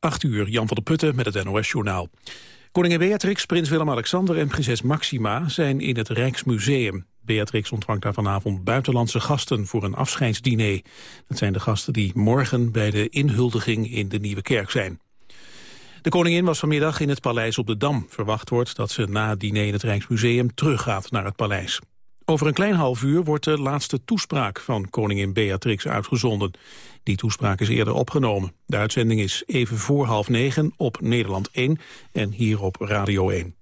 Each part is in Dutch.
8 uur, Jan van der Putten met het NOS-journaal. Koningin Beatrix, prins Willem-Alexander en prinses Maxima zijn in het Rijksmuseum. Beatrix ontvangt daar vanavond buitenlandse gasten voor een afscheidsdiner. Dat zijn de gasten die morgen bij de inhuldiging in de Nieuwe Kerk zijn. De koningin was vanmiddag in het paleis op de Dam. Verwacht wordt dat ze na het diner in het Rijksmuseum teruggaat naar het paleis. Over een klein half uur wordt de laatste toespraak van koningin Beatrix uitgezonden. Die toespraak is eerder opgenomen. De uitzending is even voor half negen op Nederland 1 en hier op Radio 1.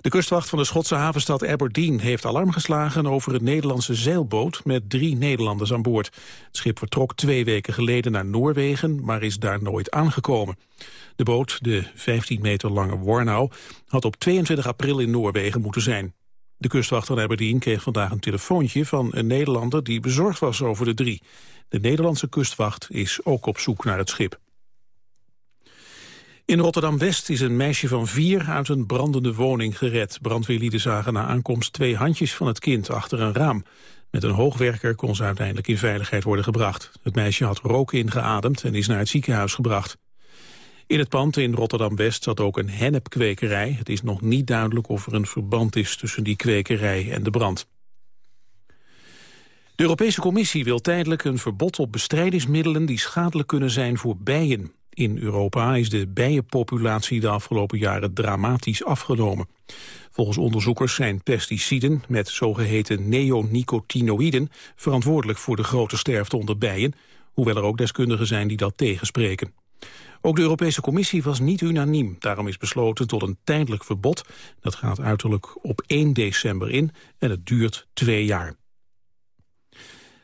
De kustwacht van de Schotse havenstad Aberdeen heeft alarm geslagen over een Nederlandse zeilboot met drie Nederlanders aan boord. Het schip vertrok twee weken geleden naar Noorwegen, maar is daar nooit aangekomen. De boot, de 15 meter lange Warnau, had op 22 april in Noorwegen moeten zijn. De kustwacht van Aberdeen kreeg vandaag een telefoontje van een Nederlander die bezorgd was over de drie. De Nederlandse kustwacht is ook op zoek naar het schip. In Rotterdam-West is een meisje van vier uit een brandende woning gered. Brandweerlieden zagen na aankomst twee handjes van het kind achter een raam. Met een hoogwerker kon ze uiteindelijk in veiligheid worden gebracht. Het meisje had rook ingeademd en is naar het ziekenhuis gebracht. In het pand in Rotterdam-West zat ook een hennepkwekerij. Het is nog niet duidelijk of er een verband is tussen die kwekerij en de brand. De Europese Commissie wil tijdelijk een verbod op bestrijdingsmiddelen die schadelijk kunnen zijn voor bijen. In Europa is de bijenpopulatie de afgelopen jaren dramatisch afgenomen. Volgens onderzoekers zijn pesticiden met zogeheten neonicotinoïden verantwoordelijk voor de grote sterfte onder bijen, hoewel er ook deskundigen zijn die dat tegenspreken. Ook de Europese Commissie was niet unaniem. Daarom is besloten tot een tijdelijk verbod. Dat gaat uiterlijk op 1 december in en het duurt twee jaar.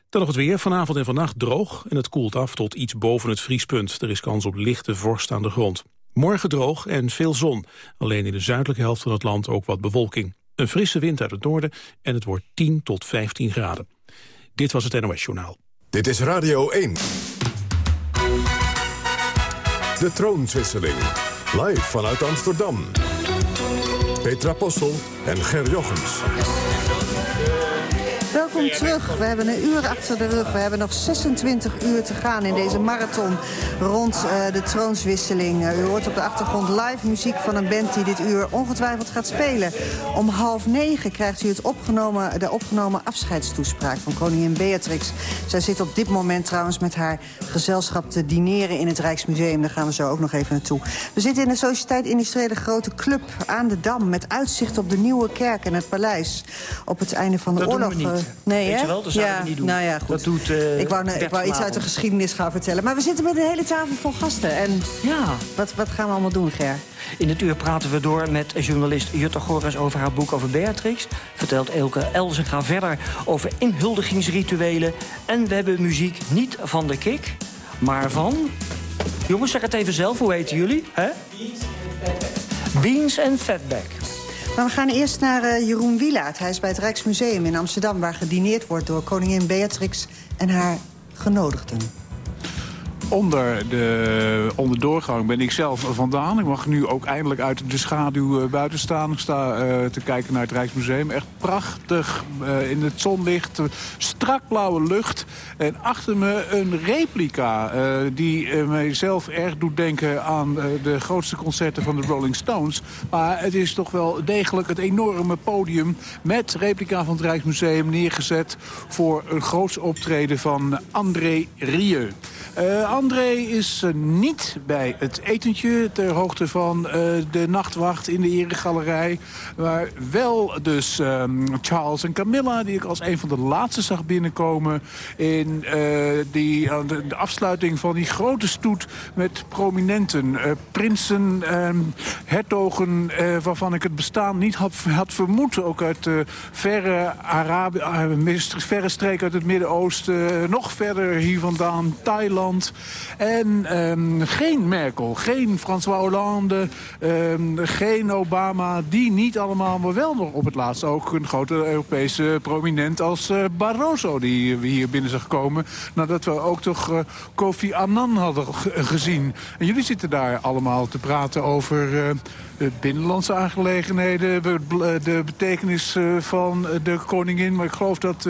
Dan nog het weer. Vanavond en vannacht droog en het koelt af tot iets boven het vriespunt. Er is kans op lichte vorst aan de grond. Morgen droog en veel zon. Alleen in de zuidelijke helft van het land ook wat bewolking. Een frisse wind uit het noorden en het wordt 10 tot 15 graden. Dit was het NOS Journaal. Dit is Radio 1. De troonswisseling. Live vanuit Amsterdam. Petra Possel en Ger Jochems. Welkom terug. We hebben een uur achter de rug. We hebben nog 26 uur te gaan in deze marathon rond uh, de troonswisseling. Uh, u hoort op de achtergrond live muziek van een band die dit uur ongetwijfeld gaat spelen. Om half negen krijgt u het opgenomen, de opgenomen afscheidstoespraak van koningin Beatrix. Zij zit op dit moment trouwens met haar gezelschap te dineren in het Rijksmuseum. Daar gaan we zo ook nog even naartoe. We zitten in de Sociëteit Industriële Grote Club aan de Dam... met uitzicht op de Nieuwe Kerk en het Paleis. Op het einde van de dat oorlog... Nee, Weet je wel, dat zouden we niet doen. Nou ja, goed. Dat doet, uh, ik wou, ik wou iets uit de geschiedenis gaan vertellen. Maar we zitten met een hele tafel vol gasten. En ja. wat, wat gaan we allemaal doen, Ger? In het uur praten we door met journalist Jutta Gores over haar boek over Beatrix. Vertelt Elke Elzenga verder over inhuldigingsrituelen. En we hebben muziek niet van de kick, maar van... Jongens, zeg het even zelf. Hoe heten jullie? Hè? Beans en Fatback. We gaan eerst naar uh, Jeroen Wielaert. Hij is bij het Rijksmuseum in Amsterdam... waar gedineerd wordt door koningin Beatrix en haar genodigden onder de, onder doorgang ben ik zelf vandaan. Ik mag nu ook eindelijk uit de schaduw uh, buiten staan. Ik sta uh, te kijken naar het Rijksmuseum. Echt prachtig uh, in het zonlicht. Strak blauwe lucht. En achter me een replica die mij zelf erg doet denken aan de grootste concerten van de Rolling Stones. Maar het is toch wel degelijk het enorme podium met replica van het Rijksmuseum neergezet voor een groots optreden van André Rieu. André is uh, niet bij het etentje ter hoogte van uh, de nachtwacht in de eregalerij. Maar wel dus um, Charles en Camilla, die ik als een van de laatste zag binnenkomen... in uh, die, de, de, afsluiting van die grote stoet met prominenten. prinsen, um, hertogen, waarvan ik het bestaan niet had, had vermoed. Ook uit verre, Arabi verre streken uit het Midden-Oosten. nog verder hier vandaan, Thailand... En um, geen Merkel, geen François Hollande, um, geen Obama. Die niet allemaal, maar wel nog op het laatst ook een grote Europese prominent als uh, Barroso. Die we hier binnen zag komen. Nadat we ook toch uh, Kofi Annan hadden gezien. En jullie zitten daar allemaal te praten over... Uh, binnenlandse aangelegenheden, de betekenis van de koningin. Maar ik geloof dat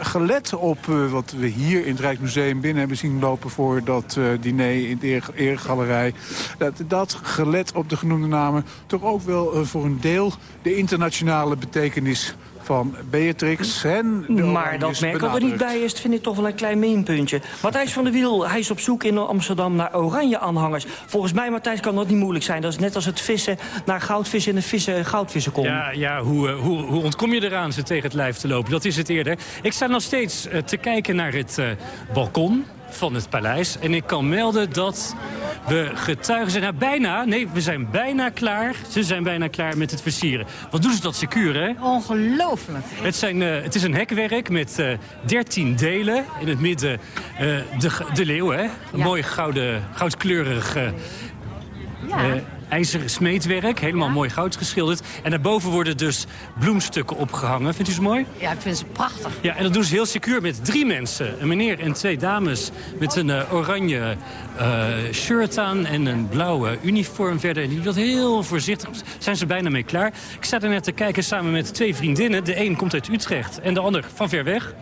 gelet op wat we hier in het Rijksmuseum binnen hebben zien lopen voor voor dat diner in de eregalerij. Dat, dat, gelet op de genoemde namen, toch ook wel voor een deel de internationale betekenis van Beatrix en Maar dat merk dat er niet bij is, vind ik toch wel een klein minpuntje. Matthijs van der Wiel, hij is op zoek in Amsterdam naar oranje aanhangers. Volgens mij, Matthijs, kan dat niet moeilijk zijn. Dat is net als het vissen naar goudvissen in een vissen, goudvissen komen. Ja, ja hoe, eh, hoe, hoe ontkom je eraan ze tegen het lijf te lopen? Dat is het eerder. Ik sta nog steeds uh, te kijken naar het uh, balkon van het paleis. En ik kan melden dat we getuigen zijn. Nou, bijna, nee, we zijn bijna klaar. Ze zijn bijna klaar met het versieren. Wat doen ze dat secuur, hè? Ongelooflijk. Het, zijn, uh, het is een hekwerk met uh, 13 delen. In het midden uh, de, de leeuw, hè? Een ja. mooi gouden, goudkleurig... Ja ijzeren smeedwerk. Helemaal ja. mooi goud geschilderd. En daarboven worden dus bloemstukken opgehangen. Vindt u ze mooi? Ja, ik vind ze prachtig. Ja, en dat doen ze heel secuur met drie mensen. Een meneer en twee dames met een uh, oranje uh, shirt aan en een blauwe uniform verder. En die dat heel voorzichtig. Zijn ze bijna mee klaar. Ik sta er net te kijken samen met twee vriendinnen. De een komt uit Utrecht en de ander van ver weg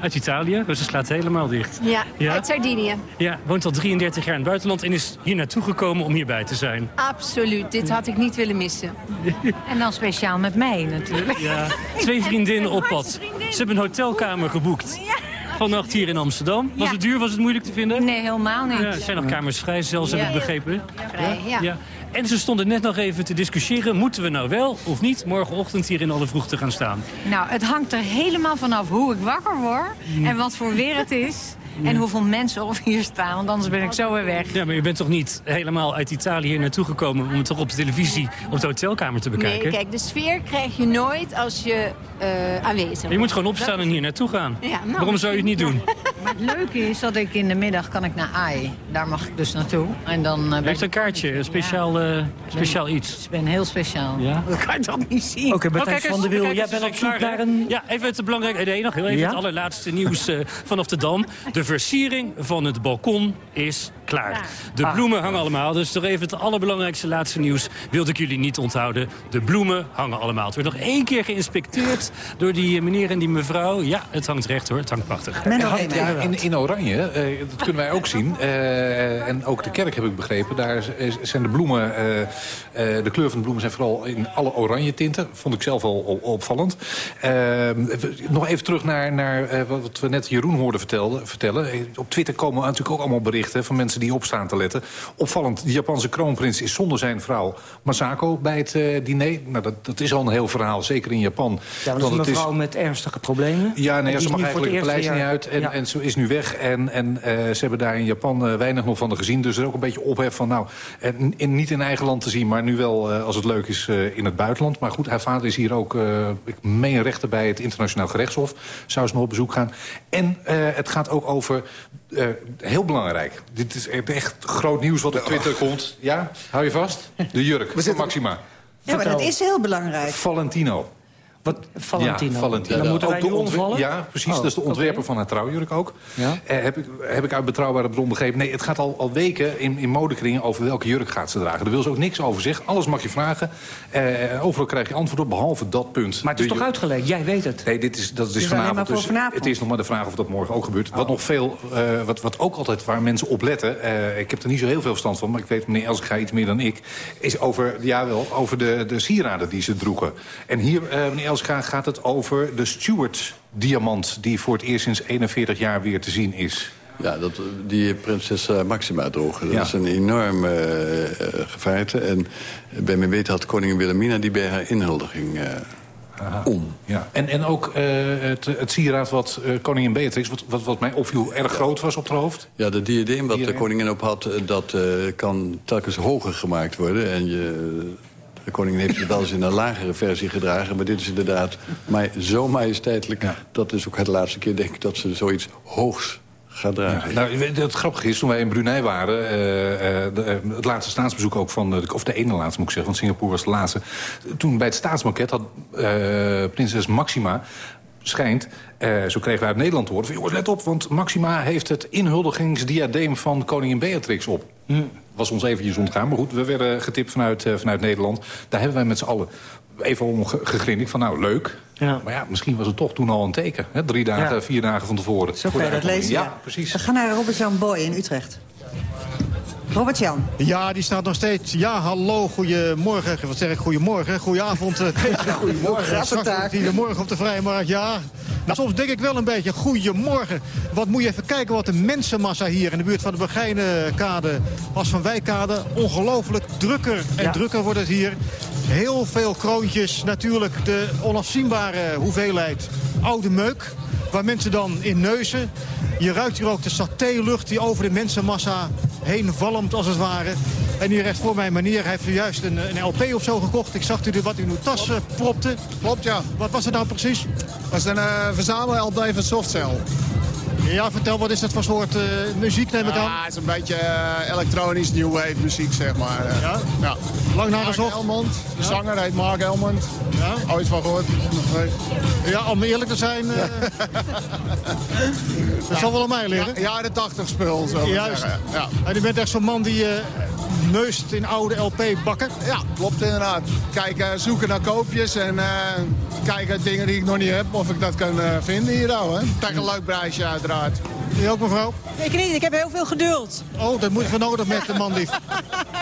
uit Italië. Dus ze slaat helemaal dicht. Ja, ja, uit Sardinië. Ja, woont al 33 jaar in het buitenland en is hier naartoe gekomen om hierbij te zijn. Absoluut, dit had ik niet willen missen. en dan speciaal met mij natuurlijk. Ja, twee vriendinnen op pad. Ze hebben een hotelkamer geboekt. Ja. Vannacht hier in Amsterdam. Was het duur? Was het moeilijk te vinden? Nee, helemaal niet. Ja, er zijn nog kamers vrij zelfs, heb ik begrepen. Vrij, ja. En ze stonden net nog even te discussiëren... moeten we nou wel of niet morgenochtend hier in alle vroegte gaan staan? Nou, het hangt er helemaal vanaf hoe ik wakker word... Mm. en wat voor weer het is. En hoeveel mensen of hier staan, want anders ben ik zo weer weg. Ja, maar je bent toch niet helemaal uit Italië hier naartoe gekomen... om het toch op de televisie op de hotelkamer te bekijken? Nee, kijk, de sfeer krijg je nooit als je uh, aanwezig bent. Je moet gewoon opstaan en hier naartoe gaan. Ja, nou, Waarom zou je het niet doen? Maar het leuke is dat ik in de middag kan ik naar AI. Daar mag ik dus naartoe. En dan, uh, Heeft een kaartje, een speciaal, uh, speciaal iets? Ik ben heel speciaal. Ja? Dat kan je dat niet zien. Oké, okay, Matthijs van der Wiel, jij bent op zoek naar een... Ja, even het belangrijke... Nee, nog heel even ja? het allerlaatste nieuws vanaf de Dam. De versiering van het balkon is klaar. De ah. bloemen hangen allemaal. Dus toch even het allerbelangrijkste laatste nieuws wilde ik jullie niet onthouden. De bloemen hangen allemaal. Het werd nog één keer geïnspecteerd door die meneer en die mevrouw. Ja, het hangt recht hoor. Het hangt prachtig. in, in oranje, uh, dat kunnen wij ook zien. Uh, en ook de kerk heb ik begrepen. Daar zijn de bloemen, uh, de kleur van de bloemen zijn vooral in alle oranje tinten. Vond ik zelf al, opvallend. nog even terug naar, naar wat we net Jeroen hoorden vertellen. Op Twitter komen natuurlijk ook allemaal berichten van mensen die opstaan te letten. Opvallend, de Japanse kroonprins is zonder zijn vrouw Masako bij het uh, diner. Nou, dat, dat is al een heel verhaal, zeker in Japan. Ja, dat is een mevrouw is... met ernstige problemen. Ja, nee, ze mag eigenlijk het paleis niet uit en, en ze is nu weg. En, en uh, ze hebben daar in Japan uh, weinig nog van gezien. Dus er is ook een beetje ophef van, nou, en, in, niet in eigen land te zien... maar nu wel, als het leuk is, in het buitenland. Maar goed, haar vader is hier ook, ik meen rechten bij het internationaal gerechtshof. Zou ze nog op bezoek gaan. En het gaat ook over, heel belangrijk, dit is echt groot nieuws wat op Twitter komt. Ja, hou je vast? De jurk van Maxima. Ja, maar dat is heel belangrijk. Valentino. Wat, Valentino? Ja, Valentino. Dan moeten wij nu ontvallen? Ja, precies. Oh, dat is de ontwerper van haar trouwjurk ook. Ja? Eh, heb, ik, heb ik uit betrouwbare bron begrepen. Nee, het gaat al, al weken in, in modekringen over welke jurk gaat ze dragen. Daar wil ze ook niks over zeggen. Alles mag je vragen. Eh, overal krijg je antwoord op, behalve dat punt. Maar het is toch uitgelegd? Jij weet het. Nee, dit is, dat is vanavond, dus vanavond. Het is nog maar de vraag of dat morgen ook gebeurt. Wat nog veel, uh, wat, wat ook altijd waar mensen op letten... Uh, ik heb er niet zo heel veel verstand van, maar ik weet meneer Elska iets meer dan ik... is over, ja wel, over de, de sieraden die ze droegen. En hier, meneer Gaat het over de Stuart-diamant... die voor het eerst sinds 41 jaar weer te zien is. Ja, dat, die prinses uh, Maxima droeg. Dat is een enorm uh, gevaarte. En bij mijn weten had koningin Wilhelmina die bij haar inhuldiging... om. Ja. En, en ook het, het sieraad wat koningin Beatrix, wat, wat, wat mij opviel, erg groot was op het hoofd. Ja, de diadeem wat de koningin op had, dat kan telkens hoger gemaakt worden. En je de koningin heeft het wel eens in een lagere versie gedragen. Maar dit is inderdaad maar zo majesteitelijk. Dat is ook het laatste keer, denk ik, dat ze zoiets hoogs gaat dragen. Ja, nou, het grappige is, toen wij in Brunei waren... Uh, uh, de, het laatste staatsbezoek ook van... of de ene laatste moet ik zeggen, want Singapore was de laatste. Toen bij het staatsmaket had prinses Maxima schijnt, zo kregen wij uit Nederland te horen... Van, jongens, let op, want Maxima heeft het inhuldigingsdiadeem van koningin Beatrix op. Hm. Was ons eventjes ontgaan. Maar goed, we werden getipt vanuit, vanuit Nederland. Daar hebben wij met z'n allen even om gegrinnikt van nou, leuk. Ja. Maar ja, misschien was het toch toen al een teken. Hè? Drie dagen, vier dagen van tevoren. Zo kan je dat lezen. Ja, precies. We gaan naar Robert-Jan Boy in Utrecht. Robert-Jan. Ja, die staat nog steeds. Ja, hallo, goedemorgen. Wat zeg ik, goedemorgen, goedavond. goedemorgen, Graag morgen op de Vrije Markt, ja. Nou, soms denk ik wel een beetje, goedemorgen. Wat moet je even kijken wat de mensenmassa hier in de buurt van de Begijnenkade... als van Wijkkade, ongelooflijk drukker en drukker wordt het hier. Heel veel kroontjes, natuurlijk de onafzienbare hoeveelheid oude meuk... waar mensen dan in neuzen. Je ruikt hier ook de satélucht die over de mensenmassa heen valmt als het ware. En hier recht voor mij, meneer, heeft u juist een, een LP of zo gekocht. Ik zag u wat in uw tas uh, propte. Klopt, ja. Wat was het nou precies? Dat is een uh, verzamel-LP van Softcell. Ja, vertel, wat is dat voor soort uh, muziek, neem ik aan? Ja, het is een beetje uh, elektronisch new wave muziek, zeg maar. Uh, ja? ja? Lang naar Mark Elmond, de ja? zanger heet Mark Elmond. Ja? Ooit van gehoord? Nee. Ja, om eerlijk te zijn... dat zal wel aan mij liggen. Ja, de 80 spul, zo Juist. Ja. En u bent echt zo'n man die neust in oude LP-bakken? Ja, klopt inderdaad. Kijken, zoeken naar koopjes en kijken dingen die ik nog niet heb, of ik dat kan vinden hier nou. Hè. Tegen een leuk prijsje uiteraard. U ook, mevrouw? Ik niet, ik heb heel veel geduld. Oh, dat moet je van nodig met de man lief.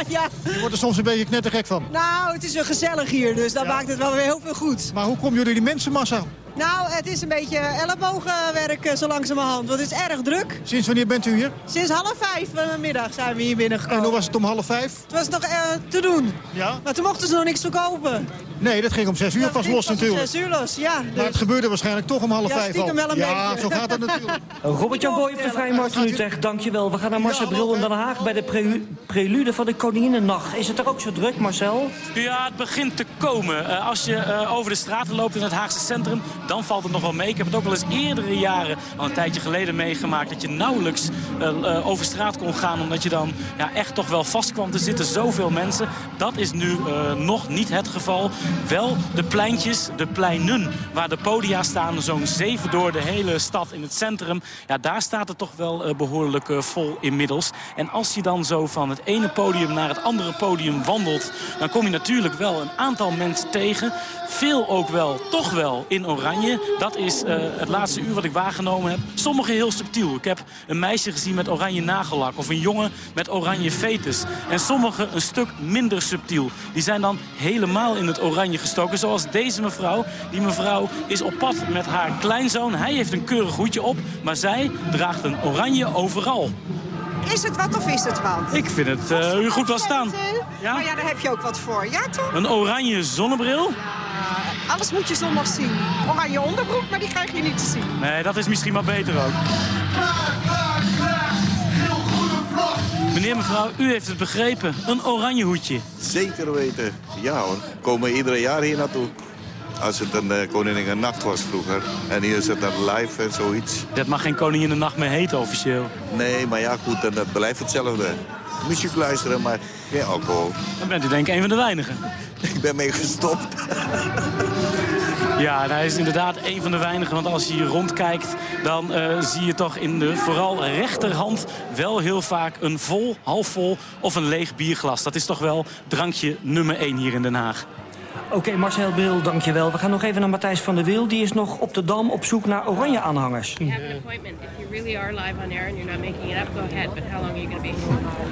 ja. Je wordt er soms een beetje knettergek van. Nou, het is wel gezellig hier, dus dat maakt het wel weer heel veel goed. Maar hoe komen jullie die mensenmassa? Nou, het is een beetje ellebogenwerk zo langzamerhand, want het is erg druk. Sinds wanneer bent u hier? Sinds half vijf vanmiddag zijn we hier binnengekomen. En hoe was het om half vijf? Het was nog uh, te doen. Ja? Maar toen mochten ze nog niks verkopen. Nee, dat ging om zes uur pas los natuurlijk. om zes uur los, ja. Dus... Maar het gebeurde waarschijnlijk toch om half ja, vijf al. Wel een ja, beetje. zo gaat het natuurlijk. Robert-Jan Boy op de Vrije Markt in Utrecht, dankjewel. We gaan naar Marcel Bril in Den Haag bij de pre prelude van de Koninginnennacht. Is het er ook zo druk, Marcel? Ja, het begint te komen. Uh, als je uh, over de straten loopt in het Haagse centrum, dan valt het nog wel mee. Ik heb het ook wel eens eerdere jaren, al een tijdje geleden meegemaakt... dat je nauwelijks uh, over straat kon gaan, omdat je dan ja, echt toch wel vast kwam. Er zitten zoveel mensen. Dat is nu nog niet het geval. Wel de pleintjes, de pleinen, waar de podia staan. Zo'n zeven door de hele stad in het centrum. Ja, daar staat het toch wel uh, behoorlijk uh, vol inmiddels. En als je dan zo van het ene podium naar het andere podium wandelt... dan kom je natuurlijk wel een aantal mensen tegen. Veel ook wel, toch wel, in oranje. Dat is uh, het laatste uur wat ik waargenomen heb. Sommige heel subtiel. Ik heb een meisje gezien met oranje nagellak. Of een jongen met oranje fetus. En sommige een stuk minder subtiel. Die zijn dan helemaal in het oranje gestoken. Zoals deze mevrouw. Die mevrouw is op pad met haar kleinzoon. Hij heeft een keurig hoedje op. Maar zij draagt een oranje overal. Is het wat of is het wat? Ik vind het uh, u goed wel staan. Ja? Maar ja, daar heb je ook wat voor. Ja, toch? Een oranje zonnebril. Ja, alles moet je zondag zien. Oranje onderbroek, maar die krijg je niet te zien. Nee, dat is misschien maar beter ook. Meneer, mevrouw, u heeft het begrepen. Een oranje hoedje. Zeker weten. Ja hoor. Komen ieder jaar hier naartoe. Als het een uh, Koninginnenacht was vroeger. En hier is het dan live en zoiets. Dat mag geen Koninginnenacht meer heten officieel. Nee, maar ja goed, dan dat blijft hetzelfde. Muziek luisteren, maar geen alcohol. Dan bent u denk ik een van de weinigen. Ik ben mee gestopt. Ja, hij is inderdaad een van de weinigen. Want als je hier rondkijkt, dan uh, zie je toch in de vooral rechterhand... wel heel vaak een vol, halfvol of een leeg bierglas. Dat is toch wel drankje nummer 1 hier in Den Haag. Oké, okay, Marcel Bril, dankjewel. We gaan nog even naar Matthijs van der Wiel. Die is nog op de Dam op zoek naar oranje aanhangers. You have an appointment. If you really are live on air and you're not making it up, go ahead. But how long are you going to be?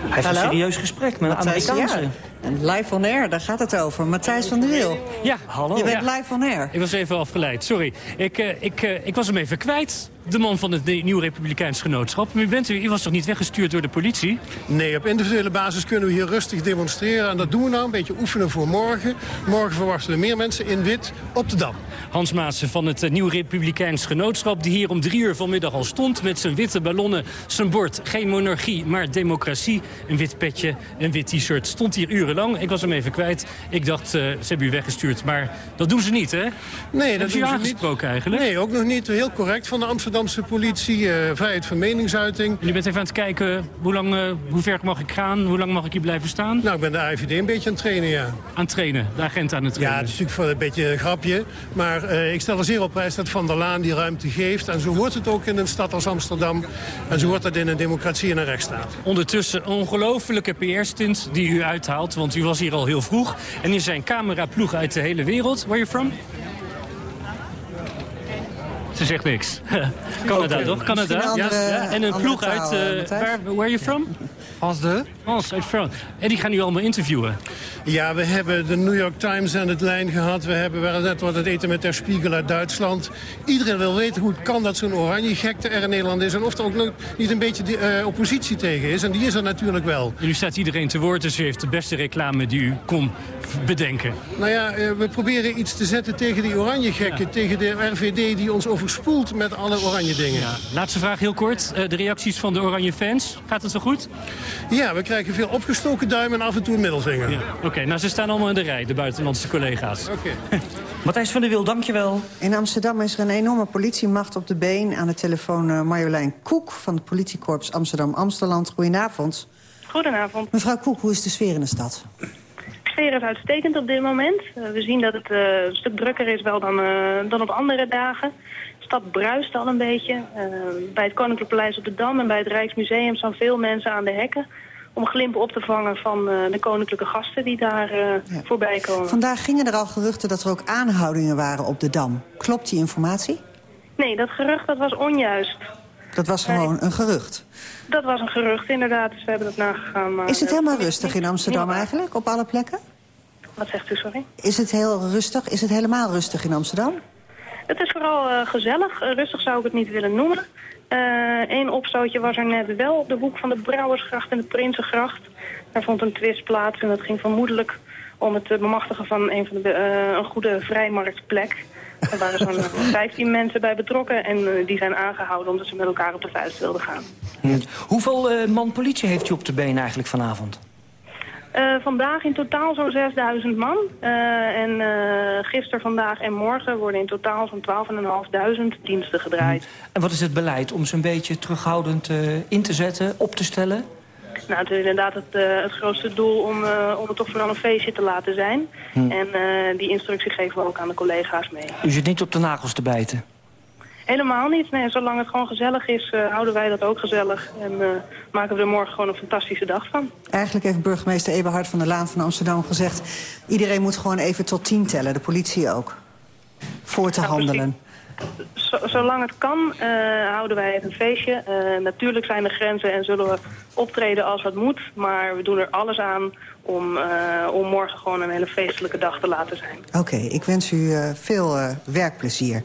Hij heeft Hallo? een serieus gesprek met een Matthijs, Amerikaanse. ja. En live on air, daar gaat het over. Matthijs van der Wiel. Ja, hallo. Je bent Ja. live on air. Ik was even afgeleid, sorry. Ik, eh, ik, eh, ik was hem even kwijt, de man van het Nieuw Republikeins Genootschap. U, bent u, u was toch niet weggestuurd door de politie? Nee, op individuele basis kunnen we hier rustig demonstreren. En dat doen we nou, een beetje oefenen voor morgen. Morgen verwachten we meer mensen in wit op de Dam. Hans Maassen van het eh, Nieuw Republikeins Genootschap... die hier om drie uur vanmiddag al stond met zijn witte ballonnen... zijn bord, geen monarchie, maar democratie. Een wit petje, een wit t-shirt. Stond hier urenlang. Ik was hem even kwijt. Ik dacht, eh, ze hebben u weggestuurd. Maar dat doen ze niet, hè? Nee, Hebben dat u doen ze niet. eigenlijk? Nee, ook nog niet. Heel correct van de Amsterdam. Amsterdamse politie, eh, vrijheid van meningsuiting. Je bent even aan het kijken, hoe, lang, eh, hoe ver mag ik gaan? Hoe lang mag ik hier blijven staan? Nou, ik ben de AIVD een beetje aan het trainen, ja. Aan het trainen, de agent aan het trainen. Ja, het is natuurlijk voor een beetje een grapje. Maar eh, ik stel er zeer op prijs dat Van der Laan die ruimte geeft. En zo hoort het ook in een stad als Amsterdam. En zo hoort dat in een democratie en een rechtsstaat. Ondertussen een ongelofelijke PR-stint die u uithaalt, want u was hier al heel vroeg. En hier zijn cameraploegen uit de hele wereld. Where are you from? Ze zegt niks. Canada, Oké. toch? Canada. Een andere- ja. En een ploeg taal, uit... eh, eh, waar, where are you from? Als de? Frans, uit Frans. En die gaan u allemaal interviewen. Ja, we hebben de New York Times aan het lijn gehad. We hebben we net wat het eten met Der Spiegel uit Duitsland. Iedereen wil weten hoe het kan dat zo'n oranje gekte er in Nederland is. En of er ook nog niet een beetje die, eh, oppositie tegen is. En die is er natuurlijk wel. En nu staat iedereen te woord, dus u heeft de beste reclame die u kon bedenken. Nou ja, eh, we proberen iets te zetten tegen die oranje gekken. Tegen de RVD die ons overspoelt met alle oranje dingen. Laatste vraag heel kort. Eh, de reacties van de oranje fans. Gaat het zo goed? Ja, we krijgen veel opgestoken duim en af en toe een middelvinger. Oké, nou ze staan allemaal in de rij, de buitenlandse collega's. Oké. Matthijs van der Wiel, dankjewel. In Amsterdam is er een enorme politiemacht op de been. Aan de telefoon eh, Marjolein Koek van het politiekorps Amsterdam-Amsterland. Goedenavond. Goedenavond. Mevrouw Koek, hoe is de sfeer in de stad? De sfeer is uitstekend op dit moment. Eh, we zien dat het eh, een stuk drukker is wel dan, eh, dan op andere dagen. Stad bruist al een beetje. Eh, bij het Koninklijk Paleis op de Dam en bij het Rijksmuseum staan veel mensen aan de hekken... om glimpen op te vangen van eh, de koninklijke gasten die daar eh, voorbij komen. Vandaag gingen er al geruchten dat er ook aanhoudingen waren op de Dam. Klopt die informatie? Nee, dat gerucht dat was onjuist. Dat was gewoon een gerucht. Dat was een gerucht inderdaad, dus we hebben dat nagegaan. Maar, Is het helemaal rustig in Amsterdam eigenlijk, op alle plekken? Wat zegt u, sorry? Is het heel rustig? Is het helemaal rustig in Amsterdam? Het is vooral eh, gezellig. Eh, rustig zou ik het niet willen noemen. Eén opstootje was er net wel op de hoek van de Brouwersgracht en de Prinsengracht. Daar vond een twist plaats en dat ging vermoedelijk om het eh, bemachtigen van een, van de, eh, een goede vrijmarktplek. Er waren zo'n eh, 15 mensen bij betrokken en eh, die zijn aangehouden omdat ze met elkaar op de vuist wilden gaan. Hoeveel eh, man politie heeft u op de been eigenlijk vanavond? Eh, vandaag in totaal zo'n 6000 man. Eh, en eh gisteren, vandaag en morgen worden in totaal zo'n 12.500 diensten gedraaid. En wat is het beleid om ze een beetje terughoudend in te zetten, op te stellen? Nou, het is inderdaad het, het grootste doel om, om het toch vooral een feestje te laten zijn. Hm. En die instructie geven we ook aan de collega's mee. U zit niet op de nagels te bijten. Helemaal niet. Nee, zolang het gewoon gezellig is, eh, houden wij dat ook gezellig. En eh, maken we er morgen gewoon een fantastische dag van. Eigenlijk heeft burgemeester Eberhard van der Laan van Amsterdam gezegd... iedereen moet gewoon even tot tien tellen, de politie ook. Voor te handelen. Zolang het kan, eh, houden wij het een feestje. Natuurlijk zijn er grenzen en zullen we optreden als het moet. Maar we doen er alles aan om, om morgen gewoon een hele feestelijke dag te laten zijn. Oké, ik wens u veel werkplezier.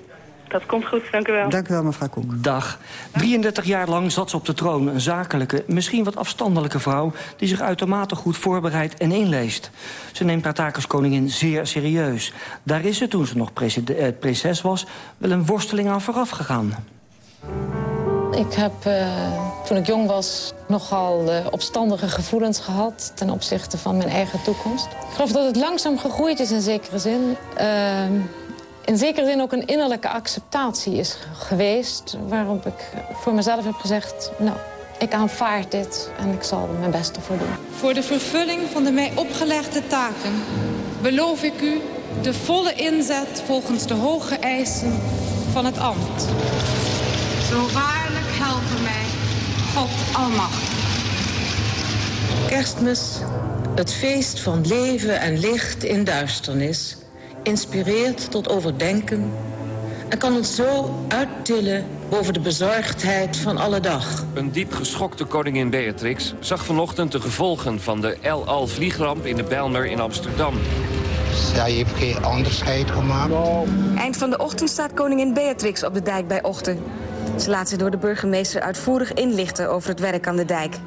Dat komt goed, dank u wel. Dank u wel, mevrouw Koek. Dag. 33 jaar lang zat ze op de troon. Een zakelijke, misschien wat afstandelijke vrouw... die zich uitermate goed voorbereidt en inleest. Ze neemt haar taak als koningin zeer serieus. Daar is ze, toen ze nog eh, prinses was... wel een worsteling aan vooraf gegaan. Ik heb eh, toen ik jong was nogal eh, opstandige gevoelens gehad ten opzichte van mijn eigen toekomst. Ik geloof dat het langzaam gegroeid is in zekere zin. Eh, in zekere zin ook een innerlijke acceptatie is geweest... waarop ik voor mezelf heb gezegd, nou, ik aanvaard dit en ik zal er mijn best ervoor doen. Voor de vervulling van de mij opgelegde taken beloof ik u de volle inzet volgens de hoge eisen van het ambt. Zo waarlijk helpen mij, God Almachtig. Kerstmis, het feest van leven en licht in duisternis, inspireert tot overdenken en kan ons zo uittillen boven de bezorgdheid van alle dag. Een diep geschokte koningin Beatrix zag vanochtend de gevolgen van de El Al vliegramp in de Bijlmer in Amsterdam. Zij heeft geen onderscheid gemaakt. Eind van de ochtend staat koningin Beatrix op de dijk bij Ochten. Ze laat zich door de burgemeester uitvoerig inlichten over het werk aan de dijk.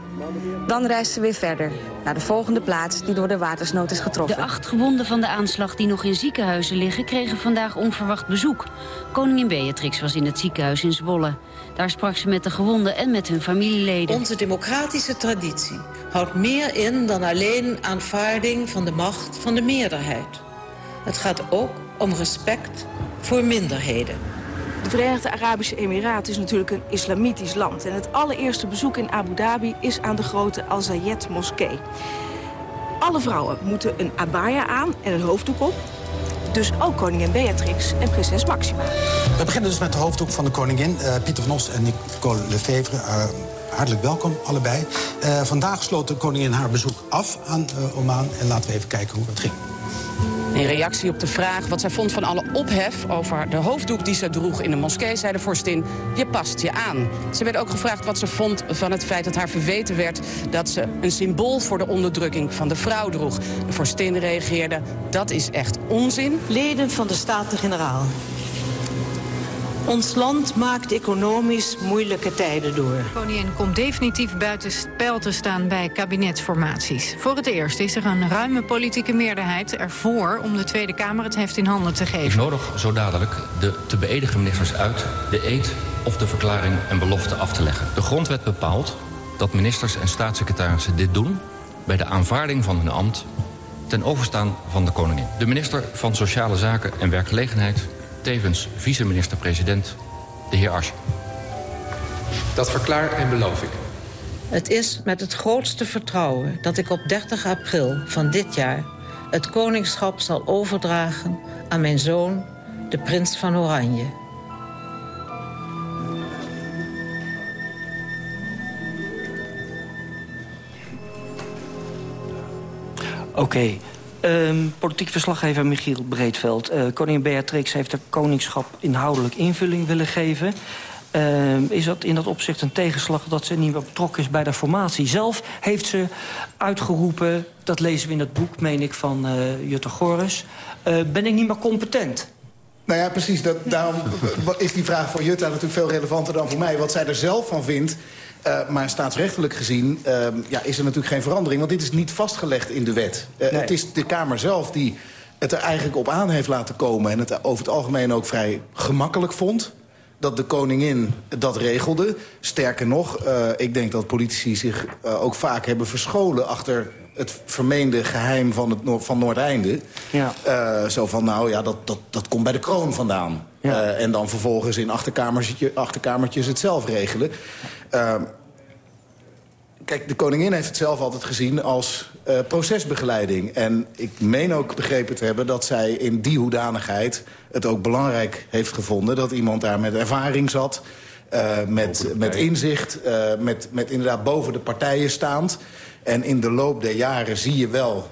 Dan reist ze weer verder, naar de volgende plaats die door de watersnood is getroffen. De acht gewonden van de aanslag die nog in ziekenhuizen liggen... kregen vandaag onverwacht bezoek. Koningin Beatrix was in het ziekenhuis in Zwolle. Daar sprak ze met de gewonden en met hun familieleden. Onze democratische traditie houdt meer in dan alleen aanvaarding van de macht van de meerderheid. Het gaat ook om respect voor minderheden. De Verenigde Arabische Emiraten is natuurlijk een islamitisch land. En het allereerste bezoek in Abu Dhabi is aan de grote Al-Zayed moskee. Alle vrouwen moeten een abaya aan en een hoofddoek op. Dus ook koningin Beatrix en prinses Maxima. We beginnen dus met de hoofddoek van de koningin. Uh, Pieter van Os en Nicole Lefevre. Uh, hartelijk welkom, allebei. Uh, vandaag sloot de koningin haar bezoek af aan Oman. En laten we even kijken hoe het ging. In reactie op de vraag wat zij vond van alle ophef over de hoofddoek die ze droeg in de moskee, zei de vorstin: Je past je aan. Ze werd ook gevraagd wat ze vond van het feit dat haar verweten werd dat ze een symbool voor de onderdrukking van de vrouw droeg. De vorstin reageerde: Dat is echt onzin. Leden van de Staten-Generaal. Ons land maakt economisch moeilijke tijden door. De koningin komt definitief buiten spel te staan bij kabinetsformaties. Voor het eerst is er een ruime politieke meerderheid ervoor... om de Tweede Kamer het heft in handen te geven. Ik nodig zo dadelijk de te beëdigen ministers uit... de eed of de verklaring en belofte af te leggen. De grondwet bepaalt dat ministers en staatssecretarissen dit doen... bij de aanvaarding van hun ambt ten overstaan van de koningin. De minister van Sociale Zaken en Werkgelegenheid tevens vice-minister-president, de heer Asje. Dat verklaar en beloof ik. Het is met het grootste vertrouwen dat ik op 30 april van dit jaar... het koningschap zal overdragen aan mijn zoon, de prins van Oranje. Oké, okay. Um, politiek verslaggever Michiel Breedveld. Uh, koningin Beatrix heeft de koningschap inhoudelijk invulling willen geven. Uh, is dat in dat opzicht een tegenslag dat ze niet meer betrokken is bij de formatie? Zelf heeft ze uitgeroepen, dat lezen we in het boek, meen ik, van uh, Jutta Gores... Uh, ben ik niet meer competent? Nou ja, precies. Dat, daarom is die vraag voor Jutta natuurlijk veel relevanter dan voor mij. Wat zij er zelf van vindt, uh, maar staatsrechtelijk gezien uh, ja, is er natuurlijk geen verandering. Want dit is niet vastgelegd in de wet. Uh, nee. Het is de Kamer zelf die het er eigenlijk op aan heeft laten komen... en het over het algemeen ook vrij gemakkelijk vond dat de koningin dat regelde. Sterker nog, uh, ik denk dat politici zich ook vaak hebben verscholen... achter het vermeende geheim van, het van Noordeinde. Ja. Zo van, nou ja, dat, dat, dat komt bij de kroon vandaan. Ja. en dan vervolgens in achterkamertjes, achterkamertjes het zelf regelen. Kijk, de koningin heeft het zelf altijd gezien als uh, procesbegeleiding. En ik meen ook begrepen te hebben dat zij in die hoedanigheid... het ook belangrijk heeft gevonden dat iemand daar met ervaring zat... Uh, met, met inzicht, uh, met, met inderdaad boven de partijen staand. En in de loop der jaren zie je wel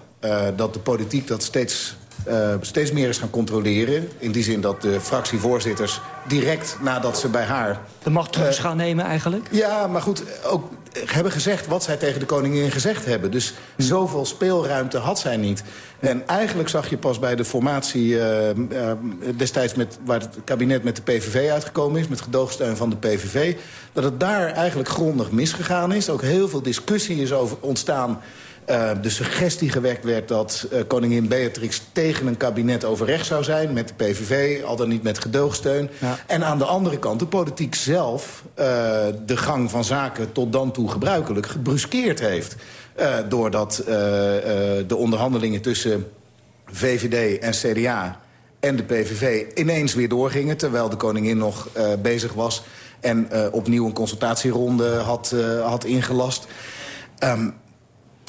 dat de politiek dat steeds uh, steeds meer is gaan controleren. In die zin dat de fractievoorzitters direct nadat ze bij haar... De macht terug uh, gaan nemen eigenlijk? Ja, maar goed, ook hebben gezegd wat zij tegen de koningin gezegd hebben. Dus hm. zoveel speelruimte had zij niet. En eigenlijk zag je pas bij de formatie uh, uh, destijds... Met, waar het kabinet met de PVV uitgekomen is... met gedoogsteun van de PVV... dat het daar eigenlijk grondig misgegaan is. Ook heel veel discussie is over ontstaan... Uh, de suggestie gewekt werd dat uh, koningin Beatrix tegen een kabinet overrecht zou zijn... met de PVV, al dan niet met gedoogsteun. Ja. En aan de andere kant de politiek zelf uh, de gang van zaken tot dan toe gebruikelijk gebruskeerd heeft. doordat de onderhandelingen tussen VVD en CDA en de PVV ineens weer doorgingen... terwijl de koningin nog bezig was en opnieuw een consultatieronde had, had ingelast... Um,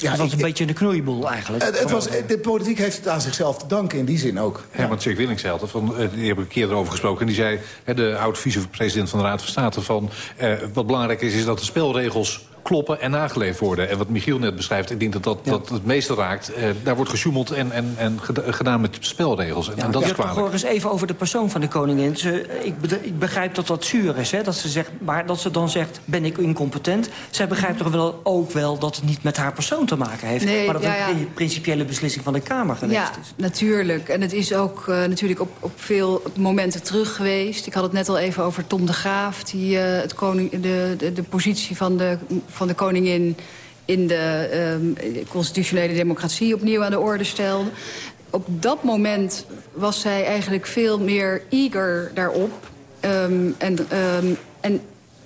ja, het was een beetje een knoeiboel eigenlijk. Het, het was, de politiek heeft het aan zichzelf te danken in die zin ook. Ja, want Jack Willings zei altijd, van, eh, die heb ik een keer erover gesproken... en die zei, de oud-vice-president van de Raad van State... van eh, wat belangrijk is, is dat de spelregels kloppen en nageleefd worden. En wat Michiel net beschrijft, ik denk dat dat, ja. dat het meeste raakt. Eh, daar wordt gesjoemeld en, en, en gedaan met spelregels. En, ja, en dat is kwalijk. Hoor eens even over de persoon van de koningin. Ze, ik, ik, begrijp dat dat zuur is, hè, dat ze zegt, maar dat ze dan zegt, ben ik incompetent? Zij begrijpt toch wel, ook wel dat het niet met haar persoon te maken heeft... Nee, maar dat ja, het een principiële beslissing van de Kamer geweest ja, is. natuurlijk. En het is ook uh, natuurlijk op, op veel momenten terug geweest. Ik had het net al even over Tom de Graaf... die uh, het koning, de, de, de positie van de, van de koningin in de constitutionele democratie opnieuw aan de orde stelde. Op dat moment was zij eigenlijk veel meer eager daarop. Um, en, um, en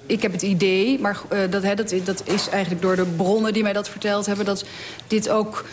ik heb het idee, maar uh, dat, he, dat, dat is eigenlijk door de bronnen die mij dat verteld hebben... dat dit ook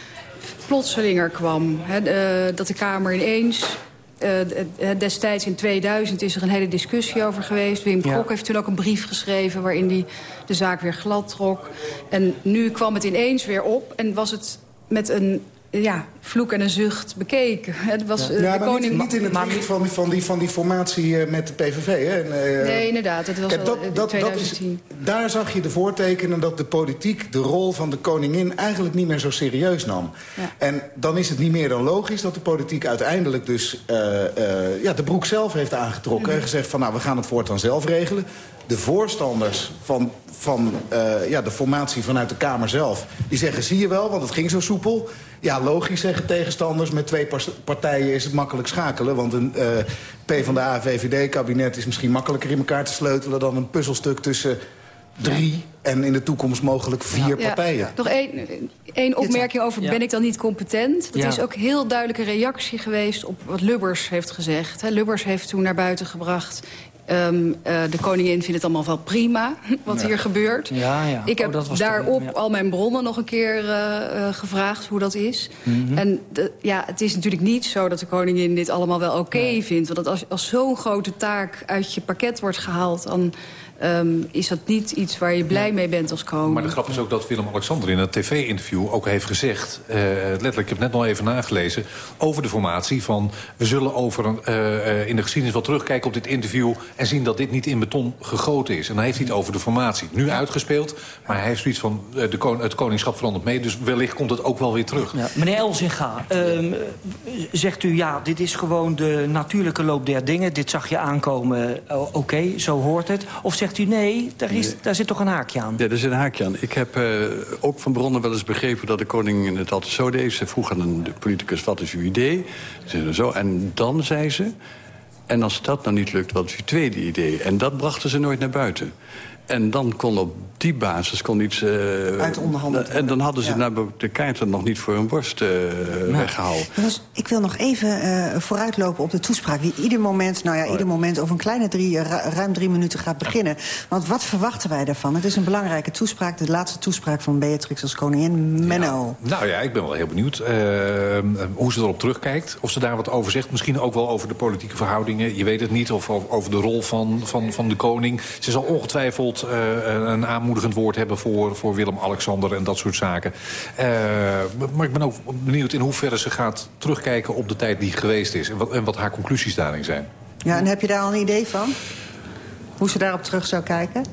plotselinger kwam. He, uh, dat de Kamer ineens uh, destijds in 2000 is er een hele discussie over geweest. Wim Ja. Kok heeft toen ook een brief geschreven... waarin hij de zaak weer glad trok. En nu kwam het ineens weer op en was het met een ja, vloek en een zucht bekeken. Het was, eh, ja, de maar koning... niet, niet in het licht van, van, die, van die formatie eh, met de PVV. Hè? En, eh, Nee, inderdaad. Het was Kijk, al dat, in dat, dat is, 2010. daar zag je de voortekenen dat de politiek de rol van de koningin eigenlijk niet meer zo serieus nam. Ja. En dan is het niet meer dan logisch dat de politiek uiteindelijk dus eh, eh, ja, de broek zelf heeft aangetrokken. Mhm. En gezegd van nou, we gaan het voortaan zelf regelen. De voorstanders van, van eh, ja, de formatie vanuit de Kamer zelf... die zeggen, zie je wel, want het ging zo soepel. Ja, logisch zeggen tegenstanders. Met twee partijen is het makkelijk schakelen. Want een eh PvdA-VVD-kabinet is misschien makkelijker in elkaar te sleutelen... dan een puzzelstuk tussen drie en in de toekomst mogelijk vier partijen. Nog één, één opmerking over Ja. ben ik dan niet competent. Dat Ja. is ook heel duidelijke reactie geweest op wat Lubbers heeft gezegd. Hè, Lubbers heeft toen naar buiten gebracht... ehm, eh, de koningin vindt het allemaal wel prima, wat Ja. hier gebeurt. Ja, ja. Ik Oh, heb daarop al mijn bronnen nog een keer eh, eh, gevraagd hoe dat is. Mhm. En de- ja, het is natuurlijk niet zo dat de koningin dit allemaal wel oké vindt. Want als, als zo'n grote taak uit je pakket wordt gehaald... dan ehm, is dat niet iets waar je blij mee bent als koning. Maar de grap is ook dat Willem-Alexander in het tv-interview ook heeft gezegd... eh, letterlijk, ik heb het net nog even nagelezen... over de formatie van... we zullen over een, eh, eh, in de geschiedenis wel terugkijken op dit interview... en zien dat dit niet in beton gegoten is. En dan heeft hij het over de formatie. Nu uitgespeeld, maar hij heeft zoiets van... de kon- het koningschap verandert mee, dus wellicht komt het ook wel weer terug. Ja, meneer Elzinga, ehm, zegt u ja, dit is gewoon de natuurlijke loop der dingen. Dit zag je aankomen, oké, zo hoort het. Of zegt u nee, daar, is, daar zit toch een haakje aan? Ja, er zit een haakje aan. Ik heb eh, ook van bronnen wel eens begrepen dat de koning het altijd zo deed. Ze vroeg aan een politicus, wat is uw idee? Ze zo, en dan zei ze... en als dat nou niet lukt, wat is uw tweede idee? En dat brachten ze nooit naar buiten. En dan kon op die basis kon iets... eh, Uit onderhandeld En dan hadden ze nou de kaarten nog niet voor hun borst eh, weggehaald. Ik wil nog even eh, vooruitlopen op de toespraak... die ieder moment, nou ja, ieder moment over een kleine drie, ru- ruim drie minuten gaat beginnen. Want wat verwachten wij daarvan? Het is een belangrijke toespraak, de laatste toespraak van Beatrix als koningin. Menno. Nou ja, ik ben wel heel benieuwd eh, hoe ze erop terugkijkt. Of ze daar wat over zegt. Misschien ook wel over de politieke verhoudingen. Je weet het niet. Of over, over de rol van, van, van de koning. Ze zal ongetwijfeld eh, een aanmoedigend woord hebben voor, voor Willem-Alexander en dat soort zaken. Eh, maar ik ben ook benieuwd in hoeverre ze gaat terugkijken op de tijd die geweest is. En wat, en wat haar conclusies daarin zijn. Ja, en heb je daar al een idee van? Hoe ze daarop terug zou kijken?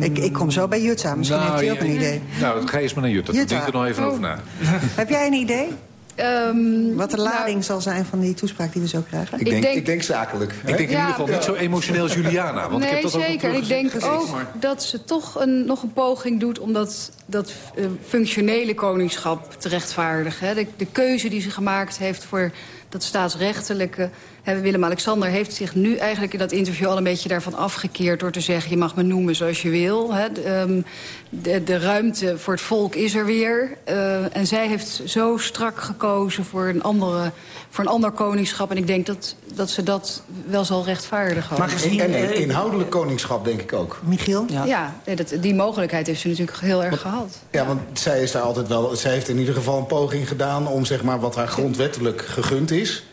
Ik, ik kom zo bij Jutta, misschien Nou, heeft u ook ja, een idee. Nou, ga eens maar naar Jutta. Jutta. Denk er nog even Oh. over na. Heb jij een idee? Ehm, Wat de nou, lading zal zijn van die toespraak die we zo krijgen? Ik denk, ik denk zakelijk. Ik denk in Ja, ieder geval niet zo emotioneel als Juliana. Want nee, ik heb dat ook zeker. Ik denk ook dat ze toch een, nog een poging doet... om dat, dat eh, functionele koningschap te rechtvaardigen. hè. De, de keuze die ze gemaakt heeft voor dat staatsrechtelijke... hè, Willem-Alexander heeft zich nu eigenlijk in dat interview... al een beetje daarvan afgekeerd door te zeggen... je mag me noemen zoals je wil. Hè. De, ehm, de, de ruimte voor het volk is er weer. Eh, en zij heeft zo strak gekozen voor een, andere, voor een ander koningschap. En ik denk dat, dat ze dat wel zal rechtvaardigen. ook. En, en een inhoudelijk koningschap, denk ik ook. Michiel? Ja, nee, dat, die mogelijkheid heeft ze natuurlijk heel erg gehad. Ja, want zij is daar altijd wel. Zij heeft in ieder geval een poging gedaan om zeg maar wat haar grondwettelijk gegund is.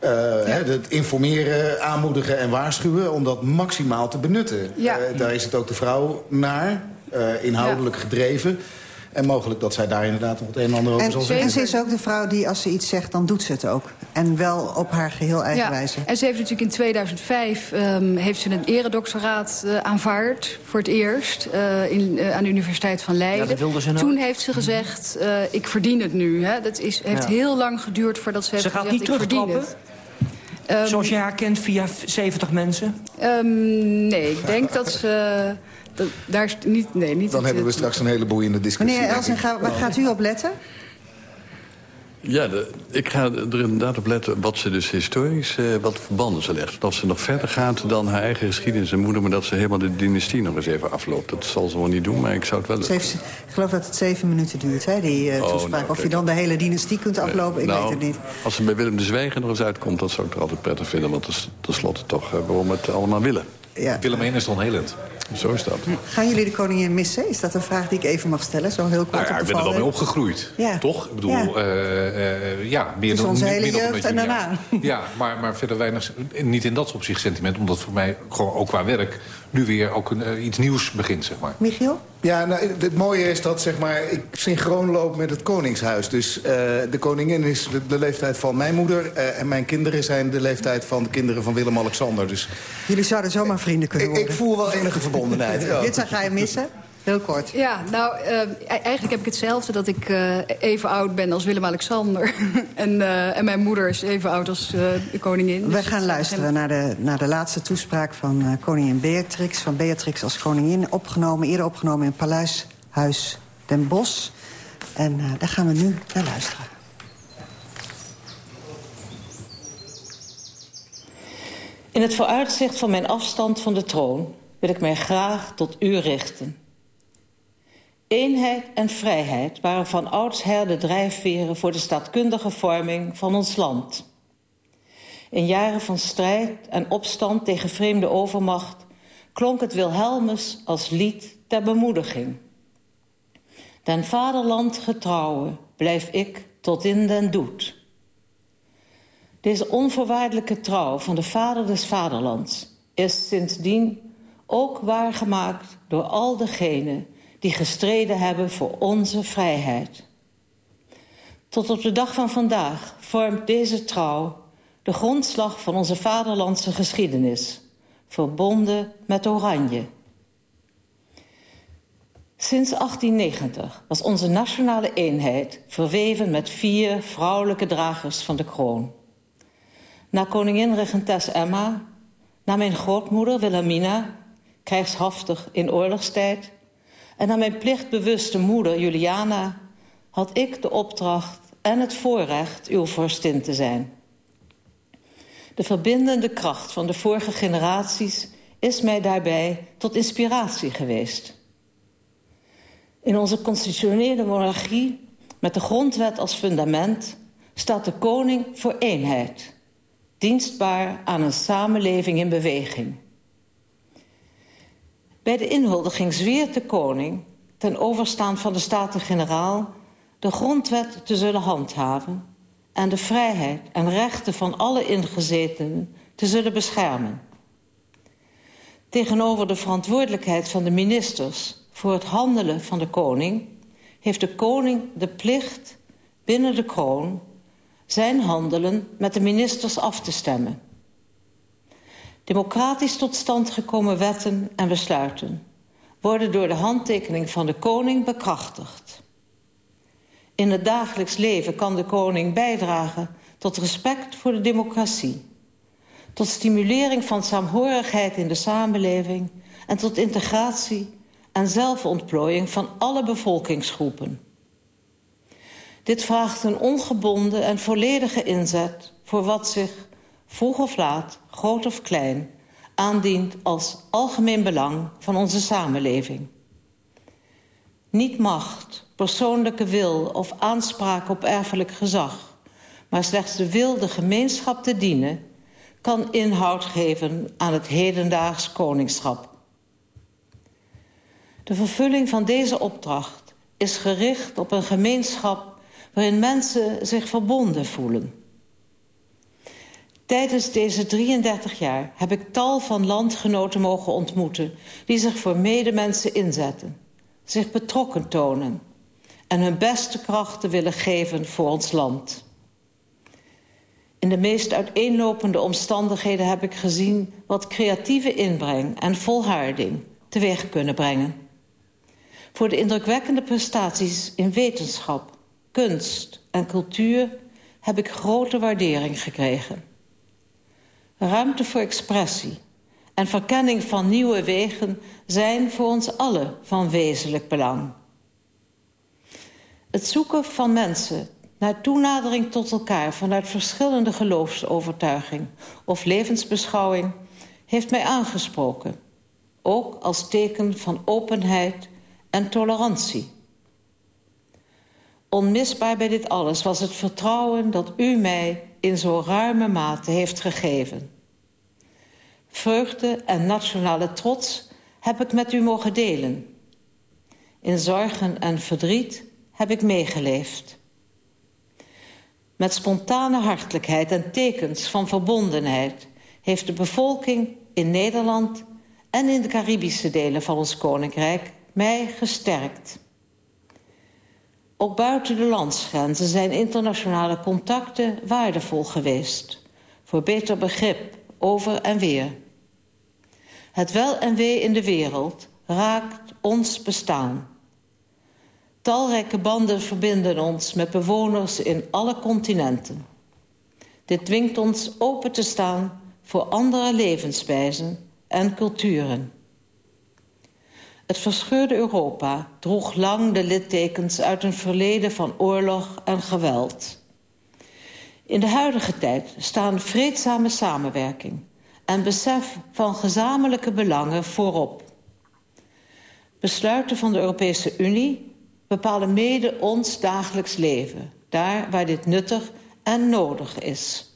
Eh, hè, het informeren, aanmoedigen en waarschuwen om dat maximaal te benutten. Ja. Eh, daar is het ook de vrouw naar, eh, inhoudelijk gedreven. En mogelijk dat zij daar inderdaad nog het een en ander over zal En, zeggen. en ze is ook de vrouw die als ze iets zegt, dan doet ze het ook. En wel op haar geheel eigen Ja, wijze. en ze heeft natuurlijk in 2005 ehm, heeft ze een eredoctoraat eh, aanvaard voor het eerst eh, in, aan de Universiteit van Leiden. Ja, dat wilde ze nou. Toen heeft ze gezegd, eh, ik verdien het nu. Hè. Dat is, heeft Ja. heel lang geduurd voordat ze heeft Ze gaat gezegd, niet ik verdien het. Ehm, Zoals je haar kent via 70 mensen? Ehm, nee, ik denk dat ze... Dat, daar is niet, nee, niet Dan het- hebben we straks een hele boeiende discussie. Meneer. Elsinga, waar gaat u op letten? Ja, de- ik ga er inderdaad op letten wat ze dus historisch, eh, wat verbanden ze legt. Of ze nog verder gaat dan haar eigen geschiedenis en moeder... maar dat ze helemaal de dynastie nog eens even afloopt. Dat zal ze wel niet doen, maar ik zou het wel... Ze heeft- ik geloof dat het zeven minuten duurt, hè, die eh, Oh, toespraak. nou, of je dan de hele dynastie kunt aflopen, ik Nou, weet het niet. Als ze bij Willem de Zwijger nog eens uitkomt, dat zou ik er altijd prettig vinden. Want dat is tenslotte toch eh, waarom we het allemaal willen. Ja. Willemijn is dan helend. Zo is dat. Gaan jullie de koningin missen? Is dat een vraag die ik even mag stellen? Zo heel kort Nou ja, ik ben er wel mee opgegroeid. Ja. Toch? Ik bedoel, Ja. ja, ja meer is dan onze hele jeugd beetje en daarna. Ja, maar, maar verder weinig. Niet in dat opzicht sentiment, omdat voor mij gewoon ook qua werk nu weer ook een, eh, iets nieuws begint, zeg maar. Michiel? Ja, nou, het mooie is dat zeg maar, ik synchroon loop met het Koningshuis. Dus eh, de koningin is de, de leeftijd van mijn moeder... eh, en mijn kinderen zijn de leeftijd van de kinderen van Willem-Alexander. Dus Jullie zouden zomaar vrienden kunnen worden. ik voel wel enige verbondenheid. Ja. Dit ga je missen? Heel kort. Ja, nou, eh, e- eigenlijk heb ik hetzelfde. Dat ik eh, even oud ben als Willem-Alexander. en, eh, en mijn moeder is even oud als eh, de koningin. We Dus gaan luisteren naar de, naar de laatste toespraak van eh, koningin Beatrix. Van Beatrix als koningin. Opgenomen, eerder opgenomen in Paleishuis Den Bosch. En eh, daar gaan we nu naar luisteren. In het vooruitzicht van mijn afstand van de troon wil ik mij graag tot u richten. Eenheid en vrijheid waren van oudsher de drijfveren voor de staatkundige vorming van ons land. In jaren van strijd en opstand tegen vreemde overmacht klonk het Wilhelmus als lied ter bemoediging. Den vaderland getrouwe blijf ik tot in den doet. Deze onvoorwaardelijke trouw van de vader des vaderlands is sindsdien ook waargemaakt door al degenen die gestreden hebben voor onze vrijheid. Tot op de dag van vandaag vormt deze trouw de grondslag van onze vaderlandse geschiedenis, verbonden met Oranje. Sinds 1890 was onze nationale eenheid verweven met vier vrouwelijke dragers van de kroon. Na koningin regentes Emma, na mijn grootmoeder Wilhelmina, krijgshaftig in oorlogstijd, en na mijn plichtbewuste moeder Juliana had ik de opdracht en het voorrecht uw vorstin te zijn. De verbindende kracht van de vorige generaties is mij daarbij tot inspiratie geweest. In onze constitutionele monarchie, met de grondwet als fundament, staat de koning voor eenheid, dienstbaar aan een samenleving in beweging. Bij de inhuldiging zweert de koning, ten overstaan van de Staten-Generaal, de grondwet te zullen handhaven en de vrijheid en rechten van alle ingezetenen te zullen beschermen. Tegenover de verantwoordelijkheid van de ministers voor het handelen van de koning heeft de koning de plicht binnen de kroon zijn handelen met de ministers af te stemmen. Democratisch tot stand gekomen wetten en besluiten worden door de handtekening van de koning bekrachtigd. In het dagelijks leven kan de koning bijdragen tot respect voor de democratie, tot stimulering van saamhorigheid in de samenleving en tot integratie en zelfontplooiing van alle bevolkingsgroepen. Dit vraagt een ongebonden en volledige inzet voor wat zich vroeg of laat, groot of klein, aandient als algemeen belang van onze samenleving. Niet macht, persoonlijke wil of aanspraak op erfelijk gezag, maar slechts de wil de gemeenschap te dienen, kan inhoud geven aan het hedendaags koningschap. De vervulling van deze opdracht is gericht op een gemeenschap waarin mensen zich verbonden voelen. Tijdens deze 33 jaar heb ik tal van landgenoten mogen ontmoeten... die zich voor medemensen inzetten, zich betrokken tonen... en hun beste krachten willen geven voor ons land. In de meest uiteenlopende omstandigheden heb ik gezien... wat creatieve inbreng en volharding teweeg kunnen brengen. Voor de indrukwekkende prestaties in wetenschap, kunst en cultuur... heb ik grote waardering gekregen. Ruimte voor expressie en verkenning van nieuwe wegen zijn voor ons allen van wezenlijk belang. Het zoeken van mensen naar toenadering tot elkaar vanuit verschillende geloofsovertuiging of levensbeschouwing heeft mij aangesproken, ook als teken van openheid en tolerantie. Onmisbaar bij dit alles was het vertrouwen dat u mij in zo ruime mate heeft gegeven. Vreugde en nationale trots heb ik met u mogen delen. In zorgen en verdriet heb ik meegeleefd. Met spontane hartelijkheid en tekens van verbondenheid... heeft de bevolking in Nederland en in de Caribische delen van ons koninkrijk mij gesterkt. Ook buiten de landsgrenzen zijn internationale contacten waardevol geweest... voor beter begrip over en weer. Het wel en wee in de wereld raakt ons bestaan. Talrijke banden verbinden ons met bewoners in alle continenten. Dit dwingt ons open te staan voor andere levenswijzen en culturen. Het verscheurde Europa droeg lang de littekens uit een verleden van oorlog en geweld. In de huidige tijd staan vreedzame samenwerking en besef van gezamenlijke belangen voorop. Besluiten van de Europese Unie bepalen mede ons dagelijks leven... daar waar dit nuttig en nodig is.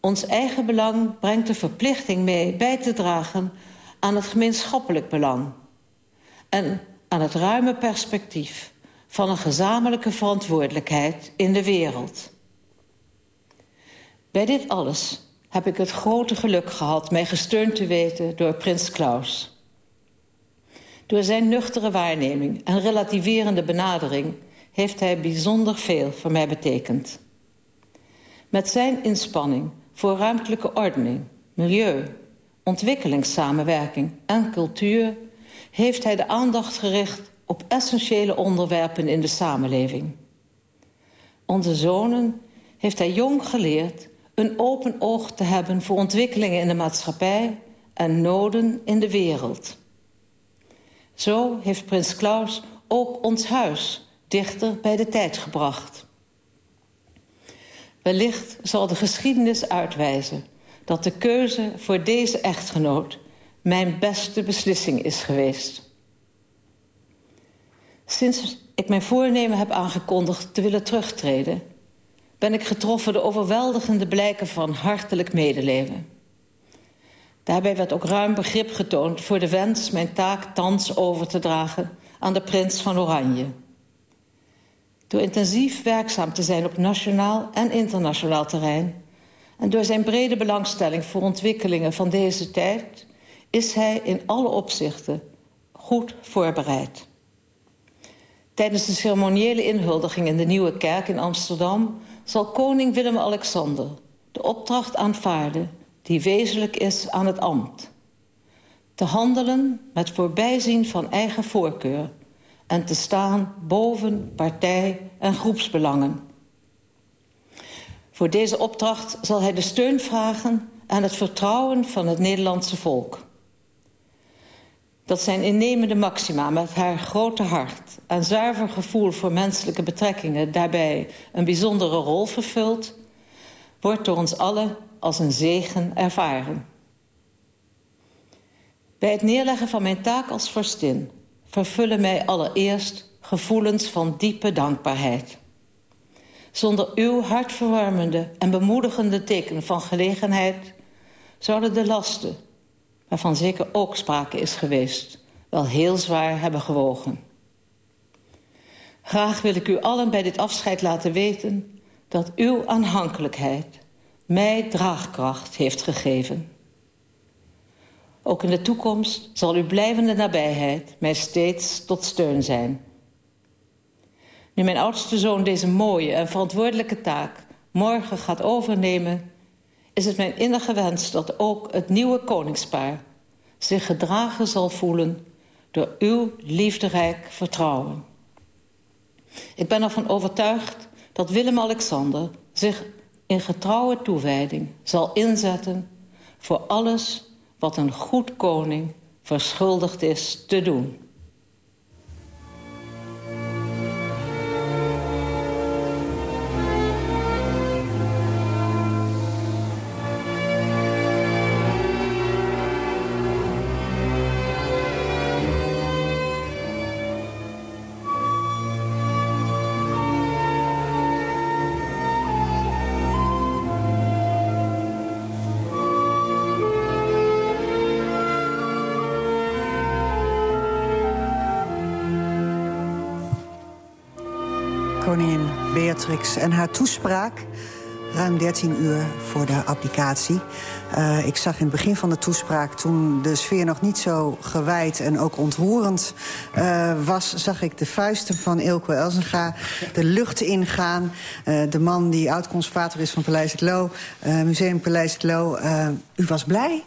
Ons eigen belang brengt de verplichting mee bij te dragen... aan het gemeenschappelijk belang... en aan het ruime perspectief van een gezamenlijke verantwoordelijkheid in de wereld. Bij dit alles heb ik het grote geluk gehad mij gesteund te weten door prins Klaus. Door zijn nuchtere waarneming en relativerende benadering... heeft hij bijzonder veel voor mij betekend. Met zijn inspanning voor ruimtelijke ordening, milieu... ontwikkelingssamenwerking en cultuur... heeft hij de aandacht gericht op essentiële onderwerpen in de samenleving. Onze zonen heeft hij jong geleerd een open oog te hebben voor ontwikkelingen in de maatschappij en noden in de wereld. Zo heeft prins Klaus ook ons huis dichter bij de tijd gebracht. Wellicht zal de geschiedenis uitwijzen dat de keuze voor deze echtgenoot mijn beste beslissing is geweest. Sinds ik mijn voornemen heb aangekondigd te willen terugtreden ben ik getroffen door overweldigende blijken van hartelijk medeleven. Daarbij werd ook ruim begrip getoond voor de wens mijn taak thans over te dragen aan de prins van Oranje. Door intensief werkzaam te zijn op nationaal en internationaal terrein... en door zijn brede belangstelling voor ontwikkelingen van deze tijd... is hij in alle opzichten goed voorbereid. Tijdens de ceremoniële inhuldiging in de Nieuwe Kerk in Amsterdam zal koning Willem-Alexander de opdracht aanvaarden... die wezenlijk is aan het ambt. Te handelen met voorbijzien van eigen voorkeur... en te staan boven partij- en groepsbelangen. Voor deze opdracht zal hij de steun vragen... aan het vertrouwen van het Nederlandse volk dat zijn innemende Maxima met haar grote hart... en zuiver gevoel voor menselijke betrekkingen... daarbij een bijzondere rol vervult... wordt door ons allen als een zegen ervaren. Bij het neerleggen van mijn taak als vorstin... vervullen mij allereerst gevoelens van diepe dankbaarheid. Zonder uw hartverwarmende en bemoedigende teken van gelegenheid... zouden de lasten waarvan zeker ook sprake is geweest... wel heel zwaar hebben gewogen. Graag wil ik u allen bij dit afscheid laten weten... dat uw aanhankelijkheid mij draagkracht heeft gegeven. Ook in de toekomst zal uw blijvende nabijheid mij steeds tot steun zijn. Nu mijn oudste zoon deze mooie en verantwoordelijke taak morgen gaat overnemen is het mijn innige wens dat ook het nieuwe koningspaar... zich gedragen zal voelen door uw liefderijk vertrouwen. Ik ben ervan overtuigd dat Willem-Alexander zich in getrouwe toewijding zal inzetten... voor alles wat een goed koning verschuldigd is te doen. En haar toespraak. Ruim 13 uur voor de applicatie. Uh, ik zag in het begin van de toespraak, toen de sfeer nog niet zo gewijd en ook ontroerend uh, was, zag ik de vuisten van Ilko Elzenga de lucht ingaan. Uh, de man die oud-conservator is van Paleis het Loo, Museum Paleis het Loo. u was blij?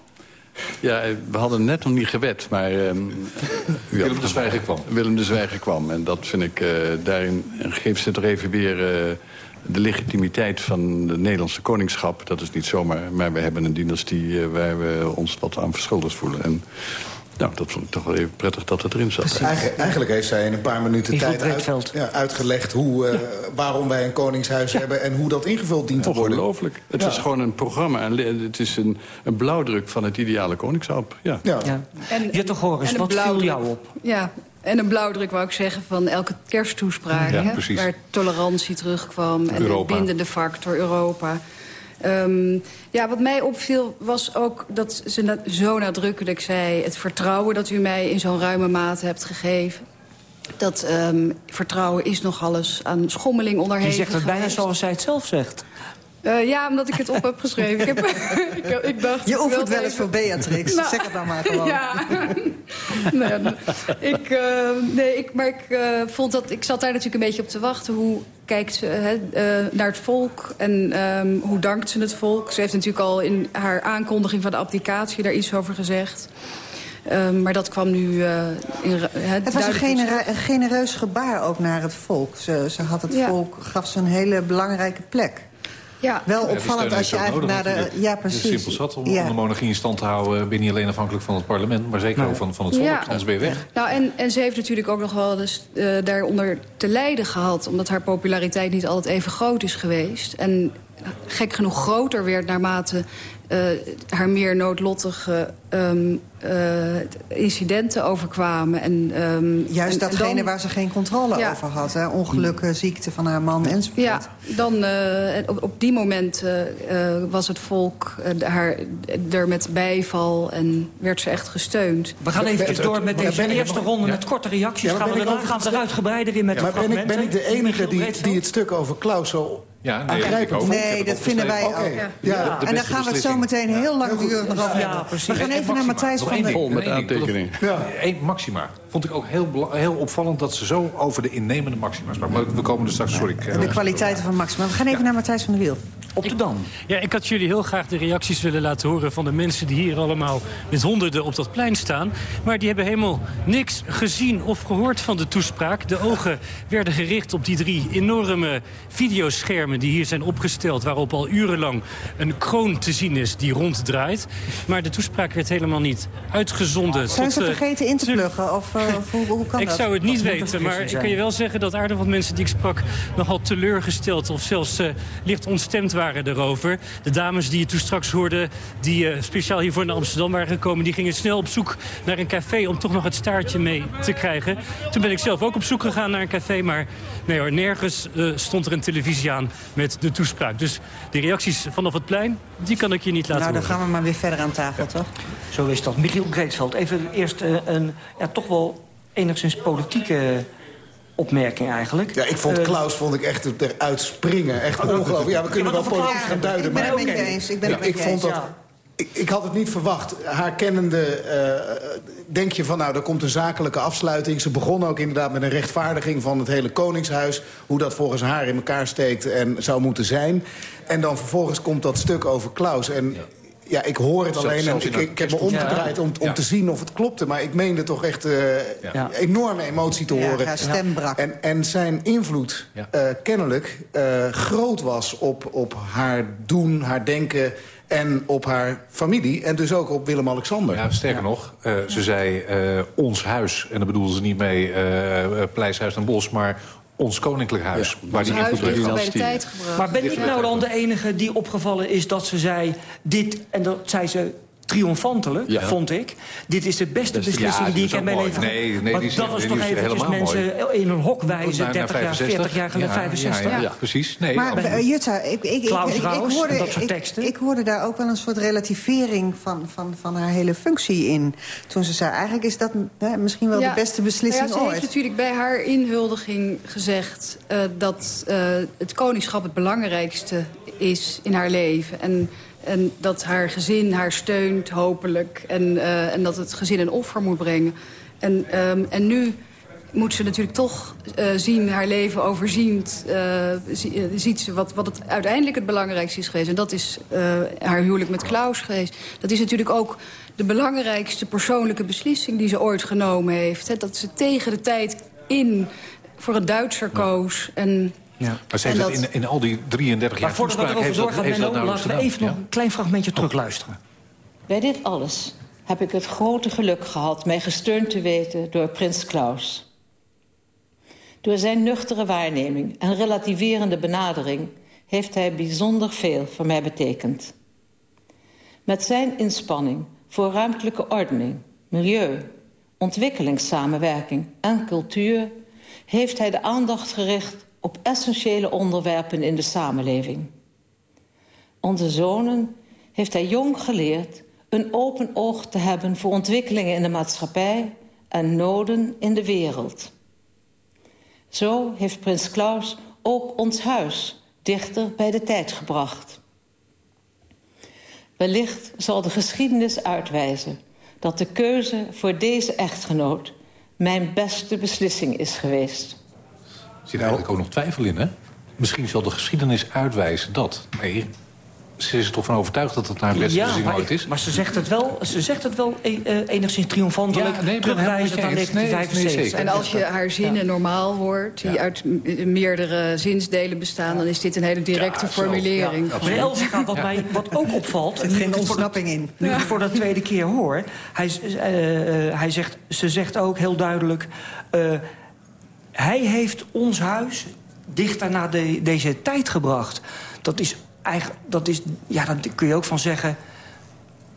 Ja, we hadden net nog niet gewet, maar... Uh, Willem de Zwijger kwam. Willem de Zwijger kwam. En dat vind ik, uh, daarin geeft ze er even weer... Uh, de legitimiteit van de Nederlandse koningschap. Dat is niet zomaar, maar we hebben een dynastie... waar we ons wat aan verschuldigd voelen. En nou, dat vond ik toch wel even prettig dat het erin zat. Eigen, eigenlijk heeft zij in een paar minuten tijd uit, ja, uitgelegd... Hoe, uh, waarom wij een koningshuis ja. hebben en hoe dat ingevuld dient te worden. Ongelooflijk. Het ja. is gewoon een programma. En het is een, een blauwdruk van het ideale koningschap. Ja. Ja. Ja. En, Jette Goris, wat viel jou op? Ja, en een blauwdruk wou ik zeggen van elke kersttoespraak. Hè, waar tolerantie terugkwam en de bindende factor Europa. Um, ja, wat mij opviel was ook dat ze na zo nadrukkelijk zei... het vertrouwen dat u mij in zo'n ruime mate hebt gegeven. Dat um, vertrouwen is nog alles aan schommeling onderhevig Je zegt het bijna zoals zij het zelf zegt. Uh, ja, omdat ik het op heb geschreven. ik, heb, ik, ik dacht, je oefent wel eens voor Beatrix. Nou, zeg het dan maar gewoon. Ja. nee, ik, uh, nee, ik, maar ik uh, vond dat... Ik zat daar natuurlijk een beetje op te wachten. Hoe kijkt ze naar het volk en um, hoe dankt ze het volk? Ze heeft natuurlijk al in haar aankondiging van de applicatie daar iets over gezegd. Um, maar dat kwam nu uh, in Het, het was een, genera een, genereus gebaar ook naar het volk. Ze, ze had het ja. volk, gaf ze een hele belangrijke plek. Ja. Wel opvallend als je eigenlijk naar de... Ja, precies. Het is simpel zat om, ja. om, de monarchie in stand te houden... ben je niet alleen afhankelijk van het parlement... maar zeker ook van, van het volk, ja. anders ben je weg. Nou, en, en ze heeft natuurlijk ook nog wel dus, uh, daaronder te lijden gehad... omdat haar populariteit niet altijd even groot is geweest. En gek genoeg groter werd naarmate uh, haar meer noodlottige um, uh, incidenten overkwamen. En, um, Juist en, datgene en dan, waar ze geen controle ja. over had. Hè? Ongelukken, ziekte van haar man enzovoort. Ja, dan, uh, op, op die momenten was het volk haar, er met bijval en werd ze echt gesteund. We gaan even door met deze eerste ronde met korte reacties. Ja, gaan we daarna gaan we er uitgebreider in met ja, maar ben ik, ben ik de enige die, die het stuk over Klaus zo ja, nee, aangrijpend Nee, dat vinden wij ook. Okay. Ja. Ja. En dan gaan we het zo meteen heel langdurig nog over ja, precies. We gaan even naar Matthijs van der... Vol met aantekeningen. Ja. Eén Maxima. Vond ik ook heel, heel opvallend dat ze zo over de innemende Maxima sprak. Maar we komen er straks... Sorry, ik, de kwaliteiten van Maxima. We gaan even naar Matthijs van der Wiel. Op de Dam. Ja, ik had jullie heel graag de reacties willen laten horen... van de mensen die hier allemaal met honderden op dat plein staan. Maar die hebben helemaal niks gezien of gehoord van de toespraak. De ogen werden gericht op die drie enorme videoschermen... die hier zijn opgesteld, waarop al urenlang een kroon te zien is die ronddraait. Maar de toespraak werd helemaal niet uitgezonden. Zijn tot, ze vergeten in te pluggen? Of, uh, of hoe, hoe, kan ik dat? zou het niet weten, maar ik kan je wel zeggen... dat aardig wat mensen die ik sprak nogal teleurgesteld... of zelfs uh, licht ontstemd waren erover. De dames die je toen straks hoorde, die uh, speciaal hiervoor naar Amsterdam waren gekomen... die gingen snel op zoek naar een café om toch nog het staartje mee te krijgen. Toen ben ik zelf ook op zoek gegaan naar een café, maar nee hoor, nergens stond er een televisie aan met de toespraak. Dus de reacties vanaf het plein, die kan ik je niet laten Nou, dan horen. gaan we maar weer verder aan tafel, ja. toch? Zo is dat. Michiel Greetveld, even eerst uh, een ja, toch wel enigszins politieke opmerking eigenlijk. Ja, ik vond uh, Klaus vond ik echt eruit springen. Echt oh, ongelooflijk. Ja, we kunnen wel politiek gaan duiden. Ik ben het met je eens. Ik, ben ja, ik vond dat... Ik, ik, had het niet verwacht. Haar kennende uh, denk je van, nou, er komt een zakelijke afsluiting. Ze begon ook inderdaad met een rechtvaardiging van het hele Koningshuis. Hoe dat volgens haar in elkaar steekt en zou moeten zijn. En dan vervolgens komt dat stuk over Klaus. En ja. Ja, ik hoor het alleen en ik, ik, heb me omgedraaid om, om ja. te zien of het klopte. Maar ik meende toch echt uh, ja. enorme emotie te horen. Ja, stem brak. En, en zijn invloed uh, kennelijk uh, groot was op, op haar doen, haar denken en op haar familie. En dus ook op Willem-Alexander. Ja, sterker ja. nog, uh, ze zei uh, ons huis. En daar bedoelde ze niet mee uh, Pleishuis en Bos, maar ons koninklijk huis. Ja, waar die invloed tijd Maar ben ik nou dan de enige die opgevallen is dat ze zei... dit en dat zei ze triomfantelijk, vond ik. Dit is de beste beslissing die ik in mijn leven... Nee, nee, dat is toch eventjes mensen in een hok wijzen... 30 jaar, 40 jaar geleden, 65. Ja, precies. Nee, maar uh, Jutta, ik, ik, ik, ik, hoorde, dat soort teksten. Ik, hoorde daar ook wel een soort relativering van, van, van haar hele functie in. Toen ze zei, eigenlijk is dat hè, misschien wel de beste beslissing ja, ze ooit. heeft natuurlijk bij haar inhuldiging gezegd... Uh, dat uh, het koningschap het belangrijkste is in haar leven. En en dat haar gezin haar steunt, hopelijk. En, uh, en dat het gezin een offer moet brengen. En, um, en nu moet ze natuurlijk toch uh, zien, haar leven overziend... Uh, ziet ze wat, wat het uiteindelijk het belangrijkste is geweest. En dat is haar huwelijk met Klaus geweest. Dat is natuurlijk ook de belangrijkste persoonlijke beslissing... die ze ooit genomen heeft. Hè? Dat ze tegen de tijd in voor een Duitser koos. En ja. Maar ze heeft dat... in, in al die 33 jaar Maar voordat we erover doorgaan, Menno, nou laten we even ja? nog een klein fragmentje terugluisteren. Bij dit alles heb ik het grote geluk gehad mij gesteund te weten door prins Klaus. Door zijn nuchtere waarneming en relativerende benadering... heeft hij bijzonder veel voor mij betekend. Met zijn inspanning voor ruimtelijke ordening, milieu, ontwikkelingssamenwerking en cultuur... heeft hij de aandacht gericht op essentiële onderwerpen in de samenleving. Onze zonen heeft hij jong geleerd een open oog te hebben voor ontwikkelingen in de maatschappij en noden in de wereld. Zo heeft prins Klaus ook ons huis dichter bij de tijd gebracht. Wellicht zal de geschiedenis uitwijzen dat de keuze voor deze echtgenoot mijn beste beslissing is geweest. Er zit eigenlijk ook nog twijfel in, hè? Misschien zal de geschiedenis uitwijzen dat. Nee, ze is er toch van overtuigd dat het naar beste ja, ooit is? maar ze zegt het wel, ze zegt het wel e uh, enigszins triomfantelijk... Ja, nee, terugwijzend aan 1975. en als je haar zinnen ja. normaal hoort, die ja. uit meerdere zinsdelen bestaan... dan is dit een hele directe formulering. Ja, maar wat, mij, wat ook opvalt... Er geen ontsnapping in. Nu ik het voor de tweede keer hoor... Hij, uh, hij zegt, ze zegt ook heel duidelijk... Uh, hij heeft ons huis dichter naar de, deze tijd gebracht. Dat is eigenlijk, dat is, ja, daar kun je ook van zeggen...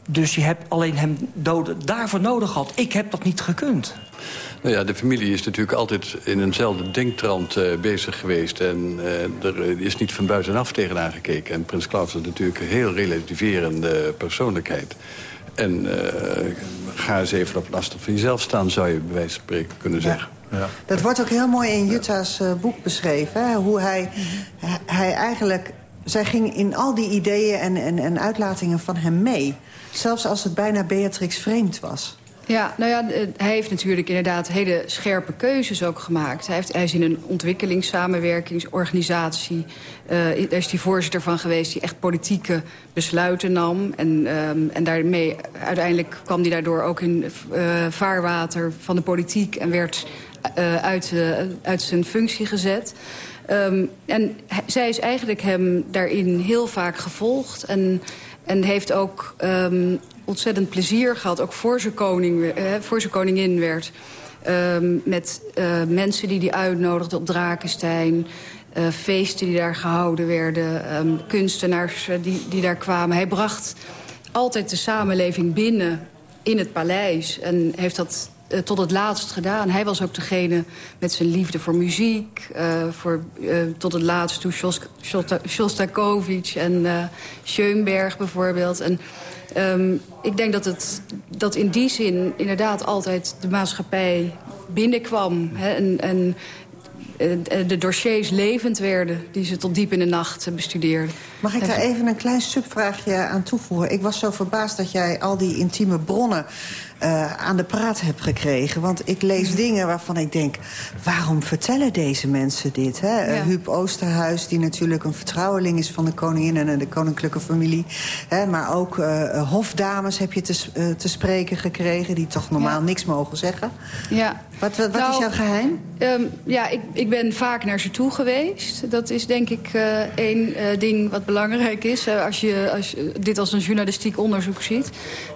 dus je hebt alleen hem doden daarvoor nodig gehad. Ik heb dat niet gekund. Nou ja, de familie is natuurlijk altijd in eenzelfde denktrand uh, bezig geweest. En uh, er is niet van buitenaf tegenaan gekeken. En Prins Klaus is natuurlijk een heel relativerende persoonlijkheid. En uh, ga eens even op een afstand van jezelf staan, zou je bij wijze van spreken kunnen ja. zeggen. Ja. Dat wordt ook heel mooi in Jutta's uh, boek beschreven. Hè? Hoe hij, hij eigenlijk... Zij ging in al die ideeën en, en, en uitlatingen van hem mee. Zelfs als het bijna Beatrix vreemd was. Ja, nou ja, hij heeft natuurlijk inderdaad hele scherpe keuzes ook gemaakt. Hij, heeft, hij is in een ontwikkelingssamenwerkingsorganisatie. Uh, daar is hij voorzitter van geweest die echt politieke besluiten nam. En, um, en daarmee, uiteindelijk kwam hij daardoor ook in uh, vaarwater van de politiek... en werd uh, uit, uh, uit zijn functie gezet. Um, en zij is eigenlijk hem daarin heel vaak gevolgd... en, en heeft ook um, ontzettend plezier gehad, ook voor zijn, koning, eh, voor zijn koningin werd... Um, met mensen die hij uitnodigde op Drakenstein... Feesten die daar gehouden werden, kunstenaars die, die daar kwamen. Hij bracht altijd de samenleving binnen in het paleis... en heeft dat uh, tot het laatst gedaan. Hij was ook degene met zijn liefde voor muziek. Uh, voor, uh, tot het laatst toe Shostakovich en Schoenberg bijvoorbeeld. En um, ik denk dat het dat in die zin inderdaad altijd de maatschappij binnenkwam. Hè, en, en de dossiers levend werden... die ze tot diep in de nacht bestudeerden. Mag ik daar even een klein subvraagje aan toevoegen? Ik was zo verbaasd dat jij al die intieme bronnen uh, aan de praat heb gekregen. Want ik lees dingen waarvan ik denk... waarom vertellen deze mensen dit? Hè? Ja. Huub Oosterhuis, die natuurlijk een vertrouweling is... van de koningin en de koninklijke familie. Hè? Maar ook uh, hofdames heb je te, te spreken gekregen... die toch normaal ja. niks mogen zeggen. Ja. Wat, wat, wat nou, is jouw geheim? Um, ja, ik, ik ben vaak naar ze toe geweest. Dat is denk ik één ding wat belangrijk is... als, je, als je dit als een journalistiek onderzoek ziet.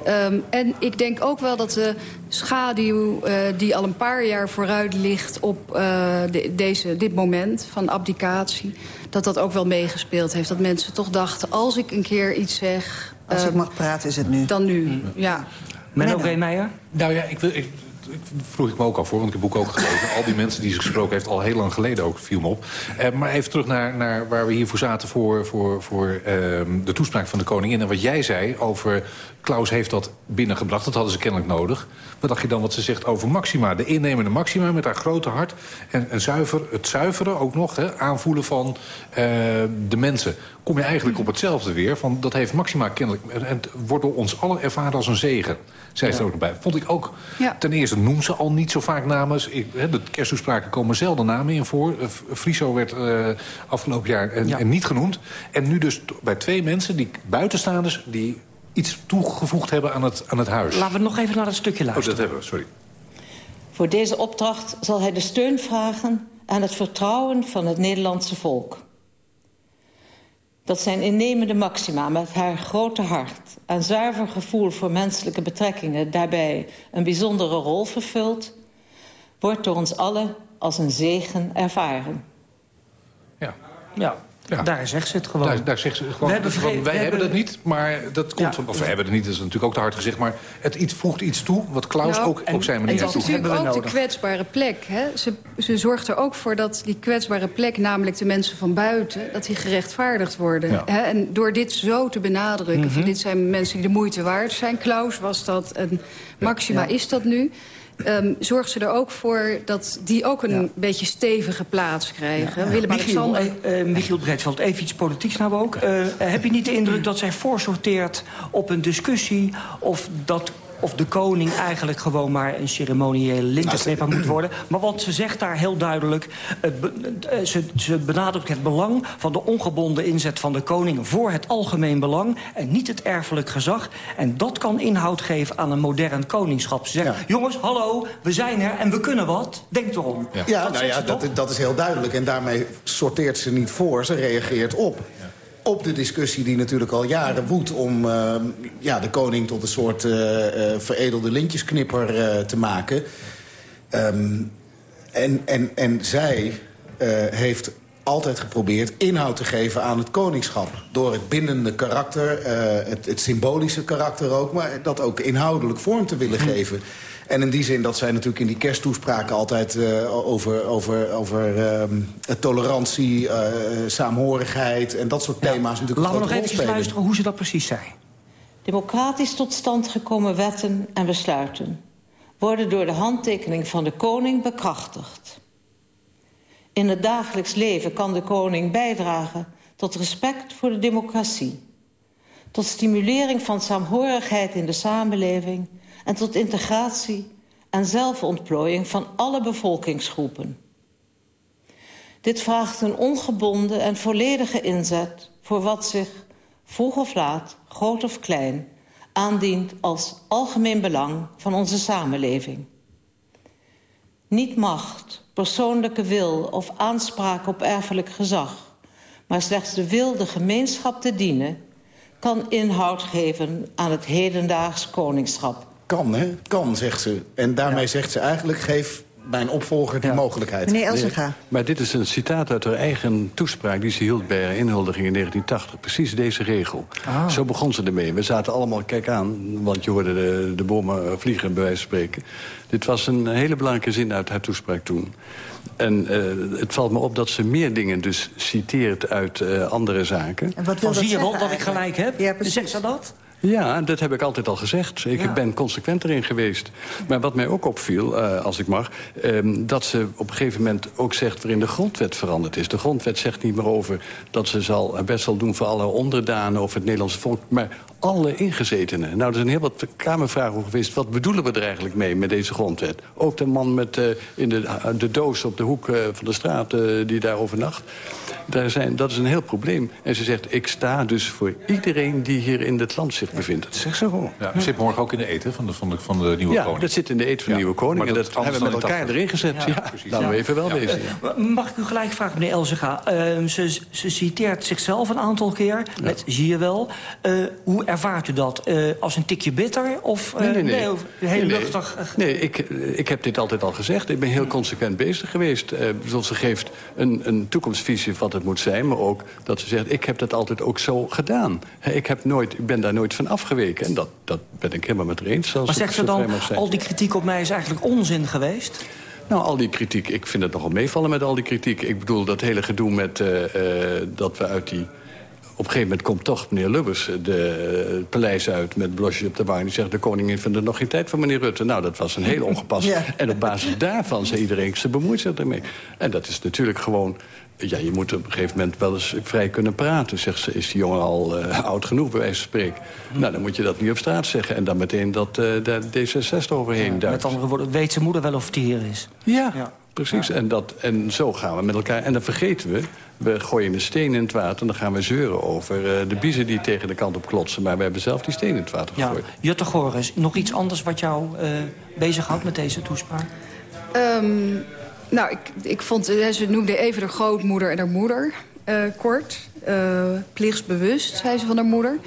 Um, en ik denk ook wel dat de schaduw uh, die al een paar jaar vooruit ligt... op uh, de, deze, dit moment van abdicatie, dat dat ook wel meegespeeld heeft. Dat mensen toch dachten, als ik een keer iets zeg... Als ik mag praten is het nu. Dan nu, ja. Menno Meijer? Nou ja, ik wil... Ik, vroeg ik me ook al voor, want ik heb het boek ook gelezen. Al die mensen die ze gesproken heeft, al heel lang geleden ook, viel me op. Eh, maar even terug naar, naar waar we hiervoor zaten voor, voor, voor eh, de toespraak van de koningin. En wat jij zei over, Klaus heeft dat binnengebracht, dat hadden ze kennelijk nodig. Wat dacht je dan wat ze zegt over Maxima? De innemende Maxima met haar grote hart. En, en zuiver, het zuiveren ook nog, hè, aanvoelen van uh, de mensen. Kom je eigenlijk op hetzelfde weer. Van, dat heeft Maxima kennelijk, en het wordt door ons allen ervaren als een zegen. Zij is er ook bij. Vond ik ook, ja. ten eerste noem ze al niet zo vaak namen. Ik, de kersttoespraken komen zelden namen in voor. Uh, Friso werd uh, afgelopen jaar en, ja. en niet genoemd. En nu dus bij twee mensen, die buitenstaanders... die iets toegevoegd hebben aan het, aan het huis. Laten we nog even naar dat stukje luisteren. Oh, dat hebben we, sorry. Voor deze opdracht zal hij de steun vragen aan het vertrouwen van het Nederlandse volk. Dat zijn innemende Maxima met haar grote hart... en zuiver gevoel voor menselijke betrekkingen... daarbij een bijzondere rol vervult... wordt door ons allen als een zegen ervaren. Ja. Ja, ja. Daar zegt ze het gewoon. Daar, daar zegt ze gewoon. We hebben vergeten, wij we hebben dat niet, maar dat komt ja. van... Of we hebben het niet, dat is natuurlijk ook te hard gezegd... maar het iets, voegt iets toe, wat Klaus nou, ook op zijn manier Het is natuurlijk ook de kwetsbare plek. Hè? Ze, ze zorgt er ook voor dat die kwetsbare plek... namelijk de mensen van buiten, dat die gerechtvaardigd worden. Ja. Hè? En door dit zo te benadrukken... Mm -hmm. van dit zijn mensen die de moeite waard zijn. Klaus was dat, en Maxima is dat nu... Um, zorgt ze er ook voor dat die ook een ja. beetje stevige plaats krijgen. Ja. Willem-Alexander... Uh, uh, Michiel Breedveld, even iets politieks nou ook. Uh, heb je niet de indruk dat zij voorsorteert op een discussie... of dat of de koning eigenlijk gewoon maar een ceremoniële linkerknipper moet worden. Maar wat ze zegt daar heel duidelijk... Uh, ze, ze benadrukt het belang van de ongebonden inzet van de koning... voor het algemeen belang en niet het erfelijk gezag. En dat kan inhoud geven aan een modern koningschap. Ze zegt, ja. jongens, hallo, we zijn er en we kunnen wat. Denk erom. Ja, ja, nou ja dat, dat is heel duidelijk. En daarmee sorteert ze niet voor, ze reageert op op de discussie die natuurlijk al jaren woedt... om uh, ja, de koning tot een soort uh, uh, veredelde lintjesknipper te maken. Um, en, en, en zij heeft altijd geprobeerd inhoud te geven aan het koningschap. Door het bindende karakter, het, het, symbolische karakter ook... maar dat ook inhoudelijk vorm te willen geven... En in die zin dat zij natuurlijk in die kersttoespraken altijd uh, over, over, over uh, tolerantie, uh, saamhorigheid en dat soort thema's ja. natuurlijk Laten we nog even luisteren hoe ze dat precies zei. Democratisch tot stand gekomen wetten en besluiten worden door de handtekening van de koning bekrachtigd. In het dagelijks leven kan de koning bijdragen tot respect voor de democratie, tot stimulering van saamhorigheid in de samenleving en tot integratie en zelfontplooiing van alle bevolkingsgroepen. Dit vraagt een ongebonden en volledige inzet voor wat zich, vroeg of laat, groot of klein, aandient als algemeen belang van onze samenleving. Niet macht, persoonlijke wil of aanspraak op erfelijk gezag, maar slechts de wil de gemeenschap te dienen, kan inhoud geven aan het hedendaags koningschap. Kan, hè? Kan, zegt ze. En daarmee ja. zegt ze eigenlijk, geef mijn opvolger die ja. mogelijkheid. Meneer Elsinga. Maar dit is een citaat uit haar eigen toespraak... die ze hield bij haar inhuldiging in 1980. Precies deze regel. Ah. Zo begon ze ermee. We zaten allemaal, kijk aan, want je hoorde de, de bomen vliegen bij wijze van spreken. Dit was een hele belangrijke zin uit haar toespraak toen. En uh, het valt me op dat ze meer dingen dus citeert uit uh, andere zaken. En wat wil zie je wel dat ik gelijk heb? Ja, Zegt ze dat? Ja, dat heb ik altijd al gezegd. Ik ja. ben consequent erin geweest. Maar wat mij ook opviel, uh, als ik mag... Um, dat ze op een gegeven moment ook zegt waarin de grondwet veranderd is. De grondwet zegt niet meer over dat ze zal, haar best zal doen... voor alle onderdanen of het Nederlandse volk... maar alle ingezetenen. Nou, er zijn heel wat kamervragen over geweest. Wat bedoelen we er eigenlijk mee met deze grondwet? Ook de man met, uh, in de, de doos op de hoek uh, van de straat uh, die daar overnacht. Daar zijn, dat is een heel probleem. En ze zegt, ik sta dus voor iedereen die hier in dit land zich bevindt. Dat zegt ze gewoon. Ja, zit morgen ook in de eten van de, van de, van de nieuwe ja, koning. dat zit in de eten van de nieuwe koning. En dat, dat hebben we met elkaar erin gezet. Ja, ja, laten we even wel wezen. Mag ik u gelijk vragen, meneer Elzega? Uh, ze, ze citeert zichzelf een aantal keer. Met, zie je wel. Uh, hoe ervaart u dat? Uh, als een tikje bitter? Of nee, nee, nee. nee heel luchtig? Nee, ik, ik heb dit altijd al gezegd. Ik ben heel consequent bezig geweest. Uh, ze geeft een, een toekomstvisie wat het moet zijn... maar ook dat ze zegt, ik heb dat altijd ook zo gedaan. ik, heb nooit, ik ben daar nooit van afgeweken. En dat, dat ben ik helemaal met haar eens. Maar zegt ze dan, al die kritiek op mij is eigenlijk onzin geweest? Nou, al die kritiek, ik vind het nogal meevallen met al die kritiek. Ik bedoel, dat hele gedoe met uh, uh, dat we uit die op een gegeven moment komt toch meneer Lubbers de, het paleis uit met blosjes op de wang. Die zegt, de koningin vindt er nog geen tijd voor meneer Rutte. Nou, dat was een heel ongepast. En op basis daarvan zei iedereen, ze bemoeit zich ermee. En dat is natuurlijk gewoon... Ja, je moet op een gegeven moment wel eens vrij kunnen praten. Zegt ze, is die jongen al uh, oud genoeg, bij wijze van spreken? Hm. Nou, dan moet je dat niet op straat zeggen. En dan meteen dat uh, de D66 overheen ja, Met andere woorden, weet zijn moeder wel of het hier is? Ja, ja. Precies. En, dat, en zo gaan we met elkaar. En dan vergeten we we gooien een steen in het water en dan gaan we zeuren over uh, de biezen die tegen de kant op klotsen. Maar we hebben zelf die steen in het water gegooid. Ja. Jutte Goris, nog iets anders wat jou uh, bezighoudt met deze toespraak? Um, nou, ik, ik vond, ze noemde even de grootmoeder en haar moeder uh, kort. plichtsbewust, zei ze van haar moeder.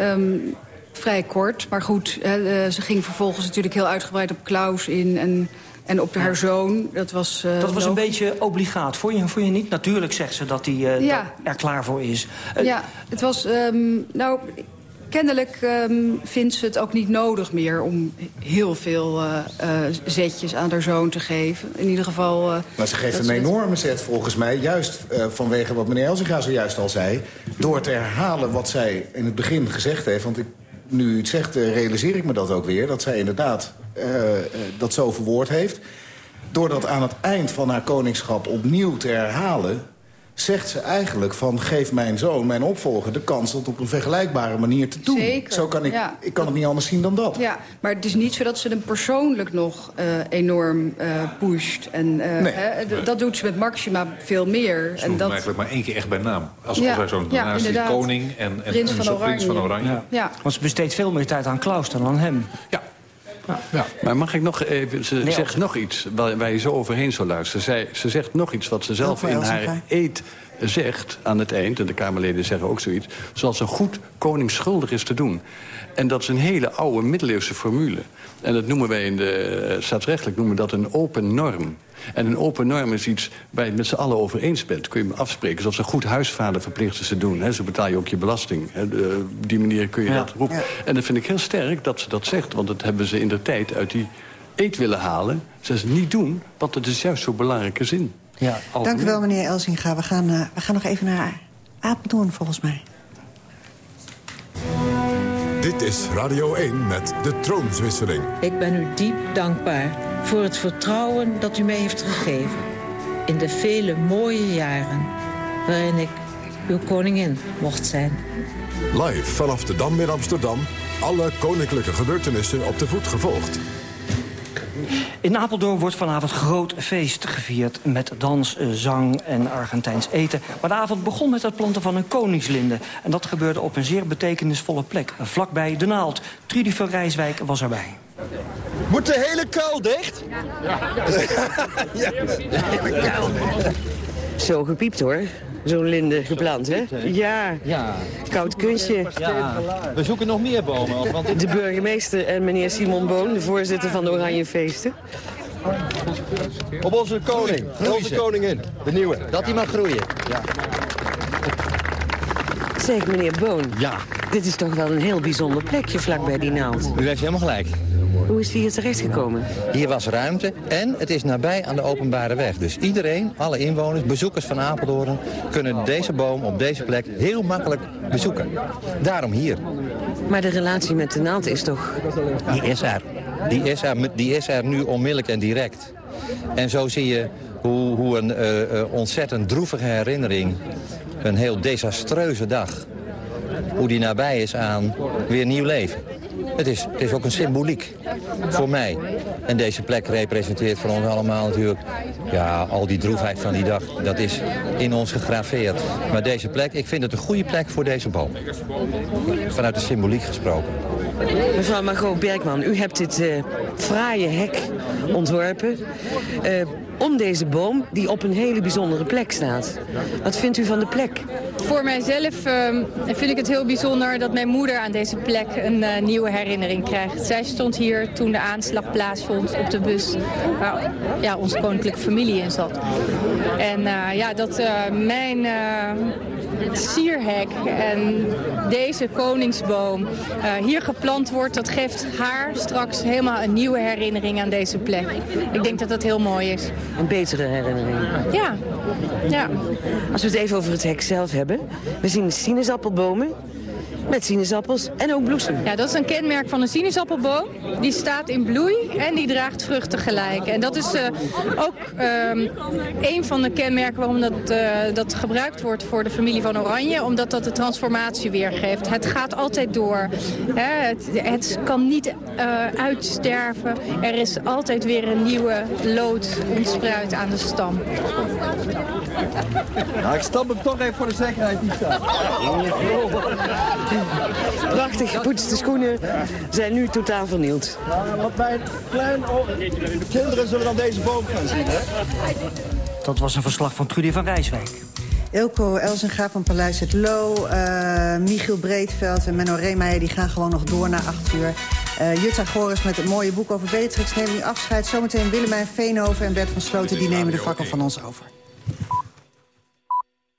Um, vrij kort, maar goed, ze ging vervolgens natuurlijk heel uitgebreid op Klaus in... en en op haar zoon, dat was... Uh, dat was een beetje obligaat. Vond je, vond je niet? Natuurlijk zegt ze dat hij uh, ja. er klaar voor is. Uh, ja, het was... Um, nou, kennelijk um, vindt ze het ook niet nodig meer... om heel veel zetjes aan haar zoon te geven. In ieder geval... maar ze geeft een enorme zet volgens mij. Juist vanwege wat meneer Elzinga zojuist al zei. Door te herhalen wat zij in het begin gezegd heeft. Want ik, nu u het zegt, realiseer ik me dat ook weer. Dat zij inderdaad dat zo verwoord heeft. Door dat aan het eind van haar koningschap opnieuw te herhalen zegt ze eigenlijk van... geef mijn zoon, mijn opvolger, de kans dat op een vergelijkbare manier te doen. Zeker, Zo kan ik, ik kan het niet anders zien dan dat. Ja, maar het is niet zo dat ze hem persoonlijk nog uh, enorm uh, pusht. En, uh, nee. hè, dat doet ze met Maxima veel meer. Ze en dat... eigenlijk maar één keer echt bij naam. Als, ja, als koning en, en, prins, van prins van Oranje. Ja. Ja. Want ze besteedt veel meer tijd aan Klaus dan aan hem. Ja. Ja. Maar mag ik nog even... Ze zegt nog iets waar, waar, je zo overheen zou luisteren. Zij, ze zegt nog iets wat ze zelf in haar eet zegt aan het eind... en de Kamerleden zeggen ook zoiets... zoals een goed koning schuldig is te doen. En dat is een hele oude middeleeuwse formule. En dat noemen wij in de eh, staatsrechtelijk noemen dat een open norm. En een open norm is iets waar je het met z'n allen over eens bent. Kun je afspreken, zoals een goed huisvader verplicht is te doen. Hè. Zo betaal je ook je belasting. Hè. De, op die manier kun je dat roepen. En dat vind ik heel sterk dat ze dat zegt. Want dat hebben ze in de tijd uit die eet willen halen. Ze niet doen, want het is juist zo'n belangrijke zin. Ja, Dank u wel, meneer Elsinga. We gaan, uh, we gaan nog even naar Apeldoorn, volgens mij. Dit is Radio 1 met de troonswisseling. Ik ben u diep dankbaar voor het vertrouwen dat u mij heeft gegeven... in de vele mooie jaren waarin ik uw koningin mocht zijn. Live vanaf de Dam in Amsterdam. Alle koninklijke gebeurtenissen op de voet gevolgd. In Apeldoorn wordt vanavond groot feest gevierd... met dans, eh, zang en Argentijns eten. Maar de avond begon met het planten van een koningslinde. En dat gebeurde op een zeer betekenisvolle plek, vlakbij De Naald. Trudy van Rijswijk was erbij. Moet de hele kuil dicht? Ja. ja. De hele kuil. Zo gepiept hoor. Zo'n linde geplant, hè? Ja. ja. Koud kunstje. Ja. We zoeken nog meer bomen. Want De burgemeester en meneer Simon Boon, de voorzitter van de Oranje Feesten. Op onze koning, onze koningin, de nieuwe. Dat die mag groeien. Ja. Zeg, meneer Boon. Ja. Dit is toch wel een heel bijzonder plekje vlakbij die naald. U heeft helemaal gelijk. Hoe is die hier terechtgekomen? Hier was ruimte en het is nabij aan de openbare weg. Dus iedereen, alle inwoners, bezoekers van Apeldoorn... kunnen deze boom op deze plek heel makkelijk bezoeken. Daarom hier. Maar de relatie met de naald is toch... Die is er. Die is er, die is er nu onmiddellijk en direct. En zo zie je hoe, hoe een uh, ontzettend droevige herinnering... een heel desastreuze dag... hoe die nabij is aan weer nieuw leven. Het is, het is ook een symboliek voor mij. En deze plek representeert voor ons allemaal natuurlijk... ja, al die droefheid van die dag, dat is in ons gegraveerd. Maar deze plek, ik vind het een goede plek voor deze boom. Vanuit de symboliek gesproken. Mevrouw Margot Bergman, u hebt dit uh, fraaie hek ontworpen. Uh, om deze boom die op een hele bijzondere plek staat. Wat vindt u van de plek? Voor mijzelf uh, vind ik het heel bijzonder dat mijn moeder aan deze plek een uh, nieuwe herinnering krijgt. Zij stond hier toen de aanslag plaatsvond op de bus waar ja, onze koninklijke familie in zat. En uh, ja, dat mijn sierhek en deze koningsboom hier geplant wordt, dat geeft haar straks helemaal een nieuwe herinnering aan deze plek. Ik denk dat dat heel mooi is. Een betere herinnering? Ja. ja. Als we het even over het hek zelf hebben. We zien sinaasappelbomen met sinaasappels en ook bloesem. Ja, dat is een kenmerk van een sinaasappelboom. Die staat in bloei en die draagt vruchten gelijk. En dat is uh, ook um, een van de kenmerken waarom dat, uh, dat gebruikt wordt voor de familie van Oranje. Omdat dat de transformatie weergeeft. Het gaat altijd door. Hè? Het, het, kan niet uh, uitsterven. Er is altijd weer een nieuwe lood ontspruit aan de stam. Nou, ik stamp hem toch even voor de zekerheid niet staan. Prachtig gepoetste schoenen zijn nu totaal vernield. wat mijn klein kinderen zullen dan deze boom gaan zien, hè? Dat was een verslag van Trudy van Rijswijk. Ilko Elzenga van Paleis het Loo, uh, Michiel Breedveld en Menno Reemeijer... die gaan gewoon nog door naar acht uur. Uh, Jutta Goris met het mooie boek over Beatrix nemen nu afscheid. Zometeen Willemijn Veenhoven en Bert van Sloten... die nemen de fakkel van ons over.